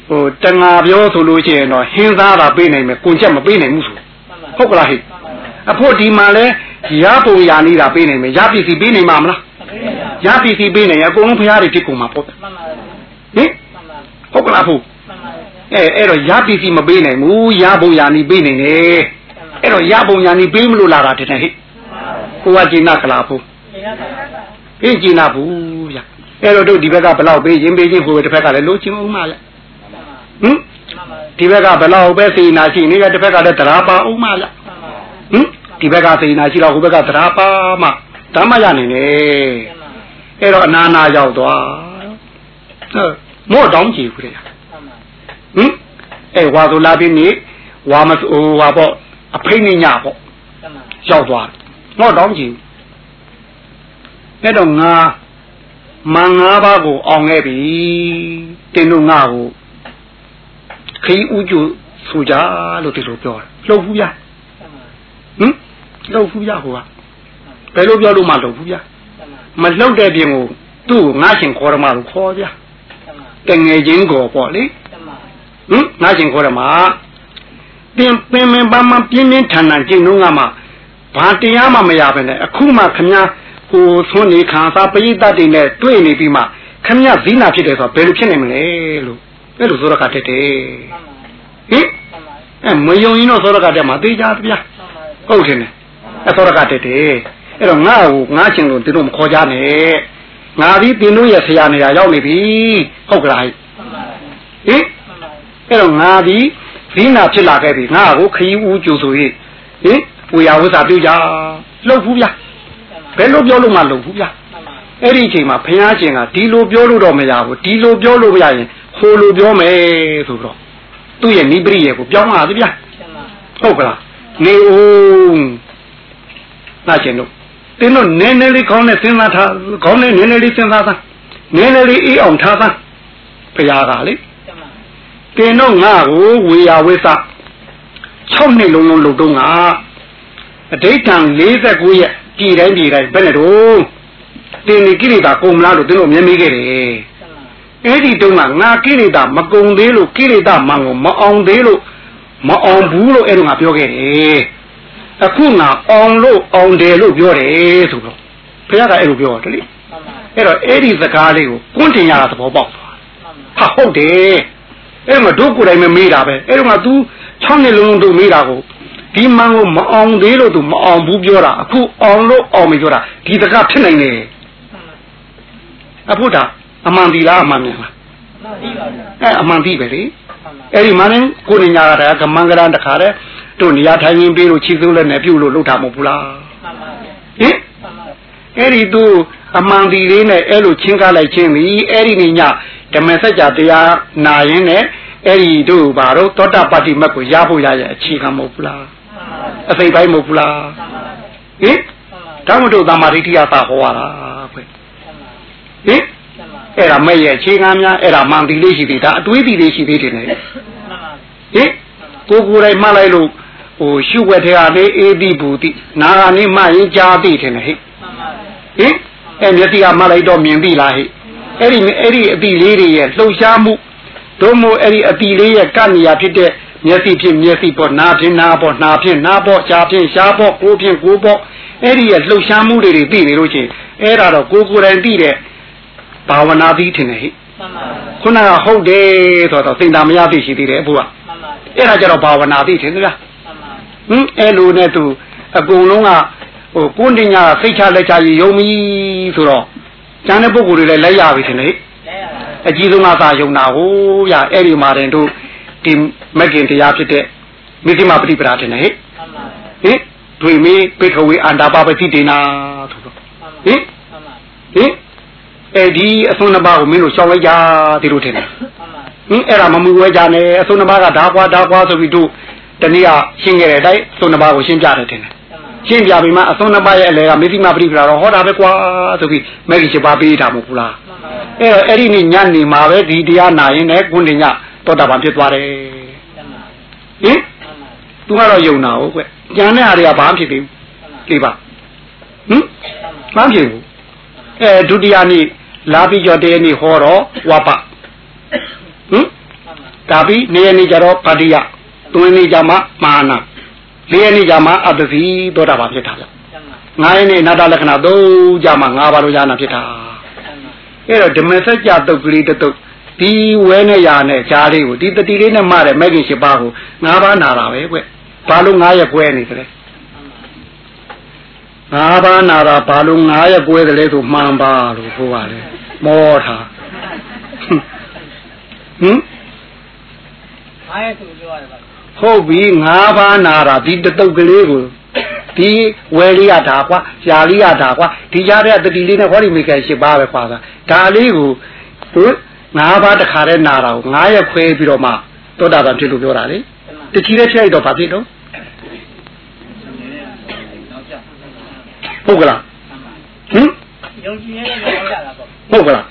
ဟိုတငါပြောဆိုလို့ရှိရင်တော့ဟင်းသားတာပေးနိုင်မယ်ကိုချက်မပေးနိုင်ဘူးဆိုဟုတ်ကလားဟိအဖို့ဒီမှာလဲရပုံရနေတာပေးနိုင်မယ်ရပစ္စည်းပေးနိုင်မှာမလားရပစ္စည်းပေးနိုင်ရအကုန်လုံးဖရားတွေဖြစ်ကုန်မှာပေါ့ဟင်ဟုတ်ကလားဖို့ အဲအဲ့တော့ရပစ္စည်းမပေးနိုင်ဘူးရပုံရနီပေးနိုင်တယ်အဲ့တော့ရပုံရနီပေးမလို့လာတာတဲ့ဟိကိုကကျင်နာကလားဖို့ဟင်ကျင်နာဘူးဗျအဲ့တော့တို့ဒီဘက်ကဘလောက်ပေးရင်ပေးချင်းဟိုတစ်ဖက်ကလည်းလိုချင်အောင်ပါလေဟင်ဒီဘက်ကဘလောက်ပဲစေနာရှိနေတဲ့တစ်ဖက်ကလည်းတရားပါအောင်ပါလားဟင်ဒီဘက်ကစေနာရှိတော့ဟိုဘက်ကတရားပါမှဓမ္မရနေနေအဲ့တော့အနာနာရောက်သွားဟုတ်မို့တောင်းကြည့်ခုတဲ့ ဟင်အဲဝါဆိုလာပြီးနေဝါမဟိုဝါပေါ့အဖိနေညပေါ့ရောက်သွားမို့တောင်းကြည့်အဲ့တော့ငါမန်၅ပါးကိုအောင်ခဲ့ပြီတင်တို့ငါ့ကိုခီးဥကျဆိုကြလို့ဒီလိုပြောတယ်လှုပ်ဘူးဗျဟင်လှုပ်ဘူးဗျဟိုကဘယ်လိုပြောလို့မှလှုပ်ဘူးဗျမလှုပ်တဲ့ပြင်ကိုသူ့ကိုငါရှင်ခေါ်ရမှာလို့ခေါ်ဗျတငယ်ချင်းကိုပေါ့လေ ဟင်ငါရှင်ခေါ်ရမှာပင်ပင်ပင်ပန်းပန်းပြင်းပြင်းထန်ထန်ကျင့်တော့ငါမှာဘာတရားမှမရပဲနဲ့အခုမှခမညာကိုသွန်းနေခံစားပရိသတ်တွေနဲ့တွေ့နေပြီးမှခမရဇီနာဖြစ်တယ်ဆိုတော့ဘယ်လိုဖြစ်နိုင်မလဲလို့အဲ့လိုဆိုတော့ကတက်တယ်ဟင်အဲမယုံရင်တော့သောရကတက်မှာသိကြဗျာဟုတ်တယ်နဲ့အဲသောရကတက်တယ်အဲ့တော့ငါ့ကိုငါချင်းလို့တင်းတို့မခေါ်ကြနဲ့ငါဒီတင်းတို့ရဲ့ဆရာနေရာရောက်နေပြီဟုတ်ကလားဟင် အဲ့တော့ငါဒီဇီနာဖြစ်လာခဲ့ပြီငါ့ကိုခရီးဦးကျူဆိုရင်ဟင်ဝေယဝိစာပြုကြလှုပ်ဘူးဗျာဘယ်လိုပြောလို့မှလုံဘူးဗျအဲ့ဒီအချိန်မှာဘုရားရှင်ကဒီလိုပြောလို့တော့မရဘူးဒီလိုပြောလို့မရရင်ဟိုလိုပြောမယ်ဆိုတော့သူ့ရဲ့နိပရိယေကိုပြောင်းလာသည်ဗျဟုတ်ကလားနေဦးနာကျင်တို့တင်းတို့နည်းနည်းလေးခေါင်းနဲ့စဉ်းစားထားခေါင်းနဲ့နည်းနည်းလေးစဉ်းစားသားနည်းနည်းလေးအေးအောင်ထားသားဘုရားကလေ တင်းတို့ငါ့ကိုဝေယဝိသ6နှစ်လုံးလုံးလုပ်တော့ငါအဋိဋ္ဌံ49ရက်ပြည်တိုင်းပြည်တိုင်းဘယ်နဲ့တော့တင်းဒီကိရိတာကုန်မလားလို့တင်းတို့မြင်မိခဲ့တယ်အဲ့ဒီတုန်းကငါကိရိတာမကုန်သေးလို့ကိရိတာမန်ကိုမအောင်သေးလို့မအောင်ဘူးလို့အဲ့တော့ငါပြောခဲ့တယ်အခုငါအောင်လို့အောင်တယ်လို့ပြောတယ်ဆိုတော့ဘုရားကအဲ့လိုပြောတယ်လေအဲ့တော့အဲ့ဒီစကားလေးကိုကွန်းတင်ရတာသဘောပေါက်သွားဟာဟုတ်တယ် အဲ့မှာတို့ကိုယ်တိုင်မမေးတာပဲအဲ့တော့ငါ तू 6နှစ်လုံးလုံးတို့မေးတာကိုဒီမန်ကိုမအောင်သေးလို့သူမအောင်ဘူးပြောတာအခုအောင်လို့အောင်ပြီပြောတာဒီတကဖြစ်နိုင်တယ်အဖို့ဒါအမှန်ဒီလားအမှန်မြန်လားအဲအမှန်ဒီပဲလေအဲ့ဒီမှလည်းကိုနေညာကတည်းကမန်ကရန်တခါတည်းတို့နေရာထိုင်ရင်းပေးလို့ချီစိုးလက်နဲ့ပြုတ်လို့လှုပ်တာမဟုတ်ဘူးလားဟင်အဲ့ဒီသူအမှန်ဒီလေးနဲ့အဲ့လိုချင်းကားလိုက်ချင်းပြီအဲ့ဒီနေည ဓမ္မစကြာတရားနာရင်းနဲ့အဲ့ဒီတို့ဘာတော့သောတာပတ္တိမတ်ကိုရဖို့ရရဲ့အခြေခံမဟုတ်ဘူးလားအစိတ်ပိုင်းမဟုတ်ဘူးလားဟင်ဒါမှမဟုတ်သမာဓိတရားသာဟောရတာခွဟင်အဲ့ဒါမဲ့ရဲ့အခြေခံများအဲ့ဒါမှန်တီလေးရှိသေးဒါအတွေးတီလေးရှိသေးတယ်လေဟင်ကိုကိုယ်တိုင်မှတ်လိုက်လို့ဟိုရှုွက်ထဲကနေအေးတိဘူတိနာကနေမှရင်ကြားသိတယ်ဟဲ့ဟင်အဲ့မျက်စိကမှတ်လိုက်တော့မြင်ပြီလားဟဲ့ အဲ့ဒီအဲ့ဒီအတိလေးတွေရဲ့လှုပ်ရှားမှုတို့မို့အဲ့ဒီအတိလေးရဲ့ကနေရာဖြစ်တဲ့မျက်စိဖြင့်မျက်စိပေါ့နားဖြင့်နားပေါ့နားဖြင့်နားပေါ့ရှားဖြင့်ရှားပေါ့ကိုယ်ဖြင့်ကိုယ်ပေါ့အဲ့ဒီရဲ့လှုပ်ရှားမှုတွေတွေသိနေလို့ချင်းအဲ့ဒါတော့ကိုယ်ကိုယ်တိုင်သိတဲ့ဘာဝနာသိထင်တယ်ဟိခုနကဟုတ်တယ်ဆိုတော့စိတ်ဓာမရသိရှိသေးတယ်အဖိုးကအဲ့ဒါကြတော့ဘာဝနာသိထင်သလားဟင်အဲ့လိုနဲ့သူအကုန်လုံးကဟိုကိုတင်ညာစိတ်ချလက်ချရယုံပြီဆိုတော့ ကျန်တဲ့ပုဂ္ဂိုလ်တွေလည်းလက်ရပြီထင်တယ်အကြီးဆုံးကသာယုံတာဟိုရအဲ့ဒီမှာတင်တို့ဒီမက်ကင်တရားဖြစ်တဲ့မိသိမပฏิပဒါတင်တယ်ဟဲ့ဟင်တွေ့မေးပိခဝေအန္တာပပတိတေနာဆိုတော့ဟင်ဟင်အဲ့ဒီအစွန်းနှစ်ပါးကိုမင်းတို့ရှောင်လိုက်ကြဒီလိုထင်တယ်ဟင်အဲ့ဒါမမူဝဲကြနဲ့အစွန်းနှစ်ပါးကဓာကွာဓာကွာဆိုပြီးတို့တနည်းကရှင်းခဲ့တဲ့အတိုင်းအစွန်းနှစ်ပါးကိုရှင်းပြတယ်ထင်တယ် ရှင်းပြပြီးမှအစွန်းနှစ်ပါးရဲ့အလဲကမိသိမပฏิပဒါတော့ဟောတာပဲကွာဆိုပြီးမဂ္ဂင်7ပါးပေးတာမဟုတ်ဘူးလားအဲ့တော့အဲ့ဒီနေ့ညနေမှာပဲဒီတရားနာရင်လည်းကွန်းတင်ညတောတာပန်ဖြစ်သွားတယ်ဟင်သူကတော့ယုံတာဟုတ်ကွကြံတဲ့ဟာတွေကဘာဖြစ်သေးဘူးဒီပါဟင်မဖြစ်ဘူးအဲဒုတိယနေ့လာပြီးကြောတည်းနေ့ဟောတော့ဝါပဟင်ဒါပြီးနေရနေကြတော့ပါတိယသုံးနေကြမှာမာနာ လေးရနေကြမှာအတ္တိသောတာပန်ဖြစ်တာဗျငါးရနေအနာတလက္ခဏာသုံးကြမှာငါးပါးလို့ရနာဖြစ်တာအဲ့တော့ဓမ္မစကြာတုတ်ကလေးတုတ်ဒီဝဲနဲ့ရာနဲ့ကြားလေးကိုဒီတတိလေးနဲ့မှတဲ့မဲခင်ရှိပါကိုငါးပါးနာတာပဲကွဘာလို့ငါးရက်ကွဲနေတယ်ငါးပါးနာတာဘာလို့ငါးရက်ကွဲတယ်လဲဆိုမှန်ပါလို့ဆိုပါလေမောထားဟင်အားရသူပြောရတယ်ပါ ဟုတ်ပြီငါးပါးနာတာဒီတတုတ်ကလေးကိုဒီဝဲလေးရတာကွာရှားလေးရတာကွာဒီကြားတဲ့တတိလေးနဲ့ဟောဒီမိကယ်ရှိပါပဲကွာဒါလေးကိုဟင်ငါးပါးတခါတည်းနာတာကိုငါးရက်ခွဲပြီးတော့မှသောတာပန်ဖြစ်လို့ပြောတာလေတချီတဲ့ဖြစ်တော့ဘာဖြစ်တော့ဟုတ်ကလားဟင်ယုံကြည်နေတဲ့ကြောင့်ရတာပေါ့ဟုတ်ကလား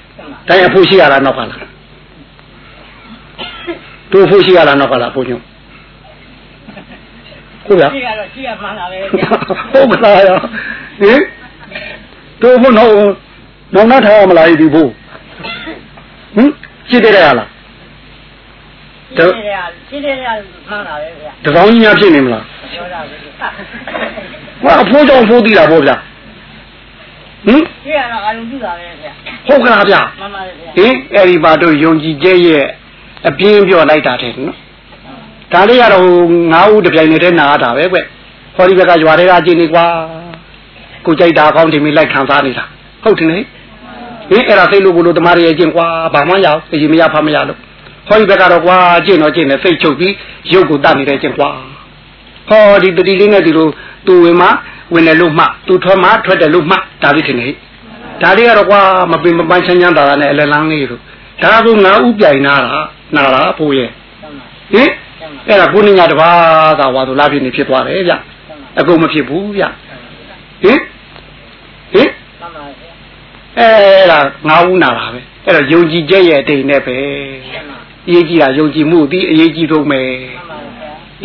တိုင်းအဖို့ရှိရလားနောက်ကလားတို့ဖို့ရှိရလားနောက်ကလားဘုန်းကြီး ဟုတ်လားရှိရတော့ရှိရမှန်တာပဲဟုတ်ကလားဟင်တို့ဖို့တော့မောင်နှထားရမလားဒီဖို့ဟင်ရှိသေးတယ်လားရှိသေးတယ်ရှိသေးတယ်မှန်တာပဲဗျာတကောင်းကြီးများဖြစ်နေမလားပြောတာပဲဟာအဖိုးကြောင့်ဖိုးသိတာပေါ့ဗျာဟင်ရှိရတော့အာရုံပြုတာပဲဗျာဟုတ်ကလားဗျာမှန်ပါတယ်ဗျာဟင်အဲ့ဒီပါတို့ယုံကြည်ချက်ရဲ့အပြင်းပြောလိုက်တာတဲ့နော် ဒါလေးကတော့ငါးဦးတပြိုင်နေတဲ့နာတာပဲကွဟောဒီဘက်ကရွာတွေကကျင်းနေကွာကိုကြိုက်တာကောင်းတယ်မိလိုက်ခံစားနေတာဟုတ်တယ်နော်ဟင်အဲ့ဒါစိတ်လို့ကိုလို့တမားရဲ့ကျင့်ကွာဘာမှရအောင်အရင်မရဖမရလို့ဟောဒီဘက်ကတော့ကွာကျင့်တော့ကျင့်တယ်စိတ်ချုပ်ပြီးရုပ်ကိုတတ်နေတဲ့ကျင့်ကွာဟောဒီတတိလေးနဲ့ဒီလိုသူဝင်မှဝင်တယ်လို့မှသူထွက်မှထွက်တယ်လို့မှဒါပြီးထင်နေဒါလေးကတော့ကွာမပင်မပန်းချမ်းချမ်းသာသာနဲ့အလလန်းလေးလို့ဒါကငါဥပြိုင်နာတာနာတာဖိုးရဲ့ဟင် အဲ့ဒါဘုန်းကြီးတပါးသာဝါဆိုလာဖြစ်နေဖြစ်သွားတယ်ဗျအကုန်မဖြစ်ဘူးဗျဟင်ဟင်အဲ့ဒါငါးဦးနာတာပဲအဲ့တော့ယုံကြည်ချက်ရဲ့အတိမ်နဲ့ပဲအရေးကြီးတာယုံကြည်မှုဒီအရေးကြီးဆုံးပဲ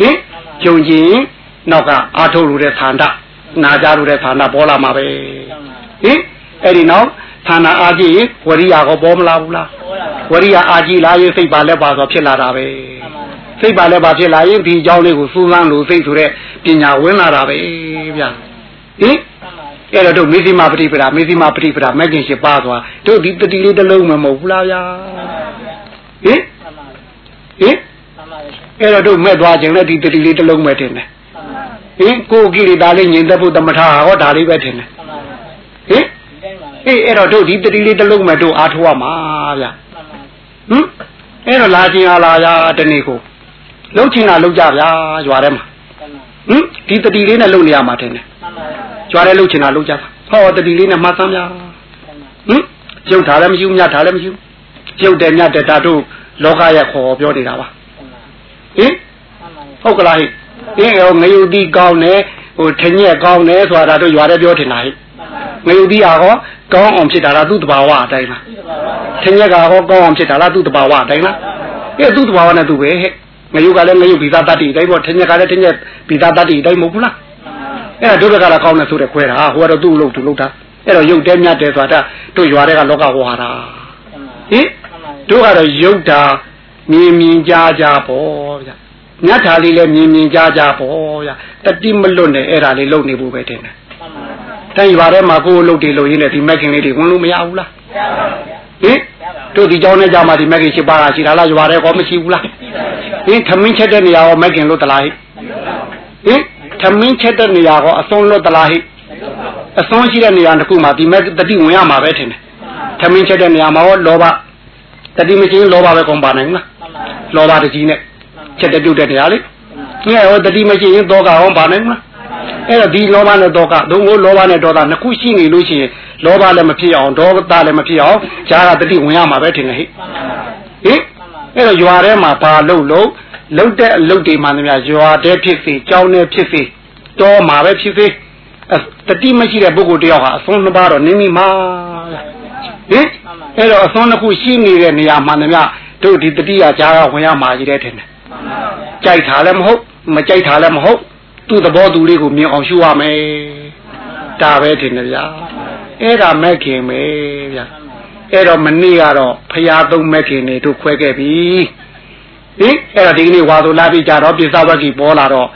ဟင်ယုံကြည်နောက်ကအာထုတ်လို့တဲ့ဌာနနာကြလို့တဲ့ဌာနပေါ်လာမှာပဲဟင်အဲ့ဒီနောက်ဌာနအာကြည့်ဝရိယကောပေါ်မလာဘူးလားဝရိယအာကြည့်လာရင်စိတ်ပါလက်ပါဆိုဖြစ်လာတာပဲ စိတ်ပါလက်ပါဖြစ်လာရင်ဒီအကြောင်းလေးကိုစူးစမ်းလို့စိတ်ဆိုတဲ့ပညာဝင်လာတာပဲဗျာဟင်အဲ့တော့တို့မေဇိမာပฏิပဒါမေဇိမာပฏิပဒါမက်ကင်ရှိပါသွားတို့ဒီတတိလေးတစ်လုံးမမဟုတ်ဘူးလားဗျာဟင်ဟင်အဲ့တော့တို့မဲ့သွားခြင်းလည်းဒီတတိလေးတစ်လုံးပဲတင်တယ်ဟင်ကိုကိရိတာလေးညင်သက်ဖို့တမထဟောဒါလေးပဲတင်တယ်ဟင်အေးအဲ့တော့တို့ဒီတတိလေးတစ်လုံးမဲ့တို့အားထုတ်ရမှာဗျာဟင်အဲ့တော့လာခြင်းအားလာရတနေ့ကို လှုပ်ချင်တာလှုပ်ကြဗျာရွာထဲမှာဟင်ဒီတတိလေးနဲ့လှုပ်နေရမှာတင်တယ်ကြွားလဲလှုပ်ချင်တာလှုပ်ကြပါဟောတတိလေးနဲ့မှတ်သမ်းဗျာဟင်ပြုတ်ထားလည်းမရှိဘူးမြတ်ထားလည်းမရှိဘူးပြုတ်တယ်မြတ်တယ်ဒါတို့လောကရဲ့ခေါ်ပြောနေတာပါဟင်ဟုတ်ကလားဟိအင်းရောငရုတ်တိကောင်းတယ်ဟိုထညက်ကောင်းတယ်ဆိုတာတို့ရွာထဲပြောထင်တာဟိငရုတ်တိဟာဟောကောင်းအောင်ဖြစ်တာလားသူ့တဘာဝအတိုင်းလားထညက်ကဟောကောင်းအောင်ဖြစ်တာလားသူ့တဘာဝအတိုင်းလားအဲသူ့တဘာဝနဲ့သူပဲဟဲ့ ငရုတ်ကလည်းငရုတ်ဗီဇာတတ္တိအတိုင်းပေါ့ထညက်ကလည်းထညက်ဗီဇာတတ္တိအတိုင်းမဟုတ်ဘူးလားအဲ့ဒါဒုက္ခကလည်းကောင်းတယ်ဆိုတဲ့ခွဲတာဟိုကတော့သူ့လို့သူလို့တာအဲ့တော့ရုပ်တဲမြတ်တယ်ဆိုတာတို့ရွာတွေကလောကဝါတာဟင်တို့ကတော့ရုပ်တာမြင်မြင်ကြားကြားပေါ့ဗျာမြတ်တာလေးလည်းမြင်မြင်ကြားကြားပေါ့ဗျာတတိမလွတ်နဲ့အဲ့ဒါလေးလုံနေဖို့ပဲတင်တယ်တိုင်းရွာထဲမှာကိုယ်လှုပ်တယ်လို့ရင်းနဲ့ဒီမက်ကင်လေးတွေဝင်လို့မရဘူးလားဟင်တို့ဒီเจ้าနဲ့ကြာမှဒီမက်ကင်ရှိပါတာရှိတာလားရွာထဲကောမရှိဘူးလား ဟင်ထမင်းချက်တဲ့နေရာရောမက်ကင်လို့တလားဟင်ဟင်သမင်းချက်တဲ့နေရာကအစွန်းလွတ်သလားဟိအစွန်းရှိတဲ့နေရာတစ်ခုမှာဒီမဲ့တတိဝင်ရမှာပဲထင်တယ်သမင်းချက်တဲ့နေရာမှာရောလောဘတတိမရှိရင်လောဘပဲကုန်ပါနိုင်လားလောဘတကြီးနဲ့ချက်တဲ့ပြုတ်တဲ့နေရာလေငဲ့ရောတတိမရှိရင်ဒေါကဟောပါနိုင်လားအဲ့တော့ဒီလောဘနဲ့ဒေါကဒုံကိုလောဘနဲ့ဒေါသနှစ်ခုရှိနေလို့ရှိရင်လောဘလည်းမဖြစ်အောင်ဒေါသလည်းမဖြစ်အောင်ဈာကတတိဝင်ရမှာပဲထင်တယ်ဟိဟင် အဲ့တော့ရွာထဲမှာဘာလို့လို့လုတ်တဲ့အလုတ်တွေမှန်သမျှရွာတဲ့ဖြစ်စေကြောင်းတဲ့ဖြစ်စေတောမှာပဲဖြစ်စေတတိမရှိတဲ့ပုဂ္ဂိုလ်တယောက်ဟာအစွန်းနှစ်ပါးတော့နင်းမိမှာဟင်အဲ့တော့အစွန်းတစ်ခုရှိနေတဲ့နေရာမှန်သမျှတို့ဒီတတိယကြားကဝင်ရမှာကြီးတဲ့ထင်တယ်ကြိုက်တာလည်းမဟုတ်မကြိုက်တာလည်းမဟုတ်သူ့သဘောသူလေးကိုမြင်အောင်ရှုရမယ်ဒါပဲထင်တယ်ဗျာအဲ့ဒါမဲ့ခင်ပဲဗျာ အဲ့တော့မနေ့ကတော့ဖရာသုံးမဲ့ခင်တွေတို့ခွဲခဲ့ပြီဟဟင်အဲ့တော့ဒီကနေ့ဝါဆိုလာပြီးကြတော့ပြစ္ဆဝကိပေါ်လာတော့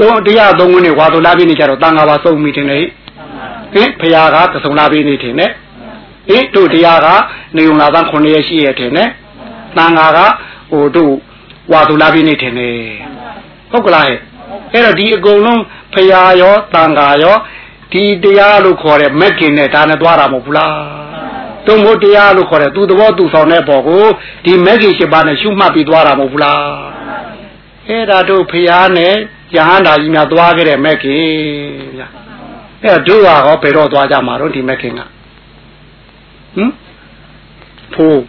တုံးတရားသုံးခုနဲ့ဝါဆိုလာပြီးနေကြတော့တန်ဃာပါစုံမိတင်လေဟင်ဖရာကသစုံလာပြီးနေတင်နဲ့ဟင်တို့တရားကနေုံလာသန်း9ရက်ရှိရတင်နဲ့တန်ဃာကဟိုတို့ဝါဆိုလာပြီးနေတင်နေဟုတ်ကလားဟဲ့အဲ့တော့ဒီအကုန်လုံးဖရာရောတန်ဃာရောဒီတရားလို့ခေါ်တဲ့မက်ကင်နဲ့ဒါနဲ့သွားတာမဟုတ်ဘူးလား တုံ့မို့တရားလို့ခေါ်တဲ့သူသဘောသူဆောင်တဲ့ဘောကိုဒီမက်ကင်ရှိပါနဲ့ရှုမှတ်ပြီးသွားတာမဟုတ်ဘူးလားအဲ့ဒါတို့ဖရာနဲ့ယဟန္တာကြီးများသွားခဲ့တဲ့မက်ကင်ဗျာအဲ့တို့ကဟောဘယ်တော့သွားကြမှာတော့ဒီမက်ကင်ကဟမ်ဖိုး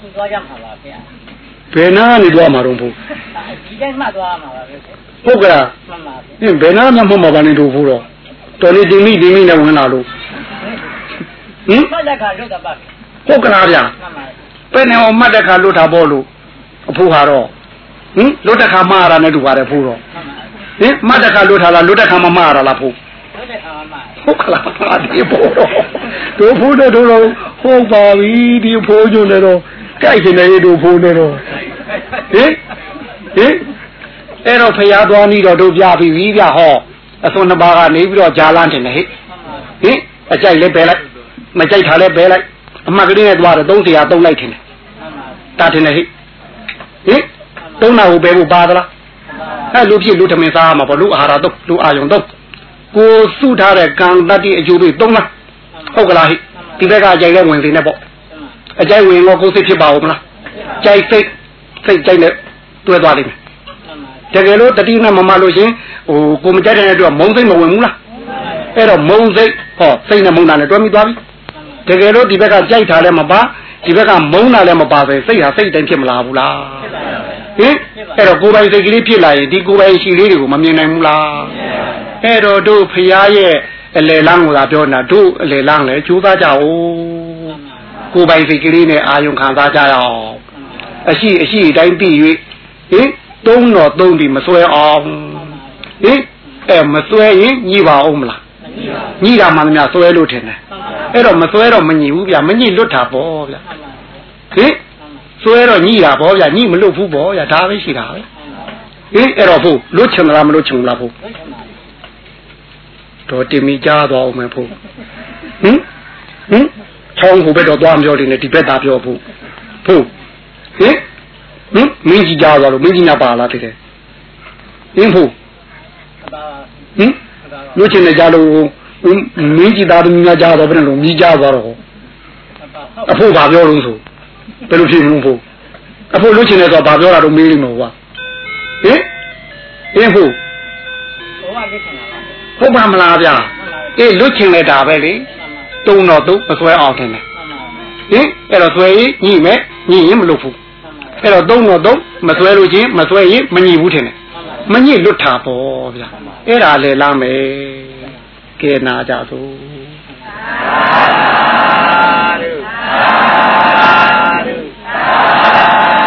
သူသွားကြမှာပါဗျာဘယ်နာကနေသွားမှာတော့ဖိုးဒီတိုင်းမှတ်သွားမှာပါပဲဟုတ်ကလားမှန်ပါဗျာဟင်ဘယ်နာမှမဟုတ်မှာပါနေတို့ဖိုးတော့တော်လေးတင်မိတင်မိနဲ့ဝင်လာလို့ ဟင်မှတ်တဲ့ခါလွတ်တာပါဟုတ်ကလားဗျာမှန်ပါပဲနေအောင်မှတ်တဲ့ခါလွတ်တာပေါ့လို့အဖိုးဟာတော့ဟင်လွတ်တဲ့ခါမှားရတာနဲ့တူပါတယ်ဖိုးတော့မှန်ပါဟင်မှတ်တဲ့ခါလွတ်ထားလားလွတ်တဲ့ခါမမှားရတာလားဖိုးလွတ်တဲ့ခါမှဟုတ်ကလားပါဒီဖိုးတော့တို့ဖိုးတဲ့တို့တော့ဟုတ်ပါပြီဒီဖိုးညွန်းနေတော့ကြိုက်နေတယ်တို့ဖိုးနေတော့ဟင်ဟင်အဲ့တော့ဖျားသွားပြီးတော့တို့ပြပြီပြီဗျဟောအစွန်နှစ်ပါးကနေပြီးတော့ဂျာလန်းတင်တယ်ဟဲ့ဟင်အကြိုက်လဲပဲလိုက် မကြိုက်တာလဲပဲလိုက်အမှတ်ကလေးနဲ့သွားတယ်300 3လိုက်ထင်တယ်တာထင်တယ်ဟိဟင်သုံးနာကိုပဲဖို့ပါသလားအဲလူဖြစ်လူထမင်းစားမှာပေါ့လူအာဟာရတော့လူအာယုံတော့ကိုစုထားတဲ့ကံတတ္တိအကျိုးတွေသုံးလားဟုတ်ကလားဟိဒီဘက်ကအကြိုက်လဲဝင်နေနဲ့ပေါ့အကြိုက်ဝင်တော့ကိုယ်စိတ်ဖြစ်ပါဦးမလားကြိုက်စိတ်စိတ်ကြိုက်နဲ့တွဲသွားလိမ့်မယ်တကယ်လို့တတိနဲ့မမလို့ရှင်ဟိုကိုမကြိုက်တဲ့အတွက်မုံစိတ်မဝင်ဘူးလားအဲ့တော့မုံစိတ်ဟောစိတ်နဲ့မုံတာနဲ့တွဲမိသွားပြီ တကယ်လို့ဒီဘက်ကကြိုက်တာလည်းမပါဒီဘက်ကမုံတာလည်းမပါပဲစိတ်ဟာစိတ်တိုင်းဖြစ်မလာဘူးလားဟင်အဲ့တော့ကိုယ်ပိုင်စိတ်ကလေးဖြစ်လာရင်ဒီကိုယ်ပိုင်ရှိလေးတွေကိုမမြင်နိုင်ဘူးလားအဲ့တော့တို့ဖရာရဲ့အလေလန်းကိုသာပြောနေတာတို့အလေလန်းလည်းကြိုးစားကြအောင်ကိုယ်ပိုင်စိတ်ကလေးနဲ့အာယုံခံစားကြရအောင်အရှိအရှိတိုင်းပြီး၍ဟင်သုံးတော်သုံးပြီးမစွဲအောင်ဟင်အဲမစွဲရင်ညှိပါအောင်မလား ညှိတာမှမများစွဲလို့ထင်တယ်အဲ့တော့မစွဲတော့မညှိဘူးဗျမညှိလွတ်တာပေါ့ဗျဟင်စွဲတော့ညှိတာပေါ့ဗျညှိမလွတ်ဘူးပေါ့ဗျဒါပဲရှိတာပဲဟင်အဲ့တော့ဖို့လွတ်ချင်လားမလွတ်ချင်ဘူးလားဖို့တော့တင်မိကြားသွားအောင်မယ်ဖို့ဟင်ဟင်ချောင်းဟိုဘက်တော့သွားမပြောတယ်နဲ့ဒီဘက်သာပြောဖို့ဖို့ဟင်ဟင်မင်းကြီးကြားသွားလို့မင်းကြီးနာပါလားတကယ်ဟင်ဖို့ဟင် လွတ်ချင်တဲ့ကြားလို့မင်းကြီးသားသမီးများကြားတော့ဘယ်နဲ့လို့မြည်ကြားသွားတော့အဖို့ဘာပြောလို့ဆိုဘယ်လိုဖြစ်မလို့ဖို့အဖို့လွတ်ချင်တယ်ဆိုတော့ဘာပြောတာတော့မေးလိမ့်မယ်ကွာဟင်ဟင်ဖို့ဘဝပြည့်နေတာပါဟုတ်ပါမလားဗျာအေးလွတ်ချင်နေတာပဲလေတုံတော့တုံမဆွဲအောင်တင်တယ်ဟင်အဲ့တော့ဆွဲရင်ညှိမယ်ညှိရင်မလွတ်ဘူးအဲ့တော့တုံတော့တုံမဆွဲလို့ချင်းမဆွဲရင်မညှိဘူးထင်တယ် မညစ်လွတ်တာပေါ့ဗျာအဲ့ဒါလေလာမယ်ကဲနာကြသို့သာဓုသာဓုသာ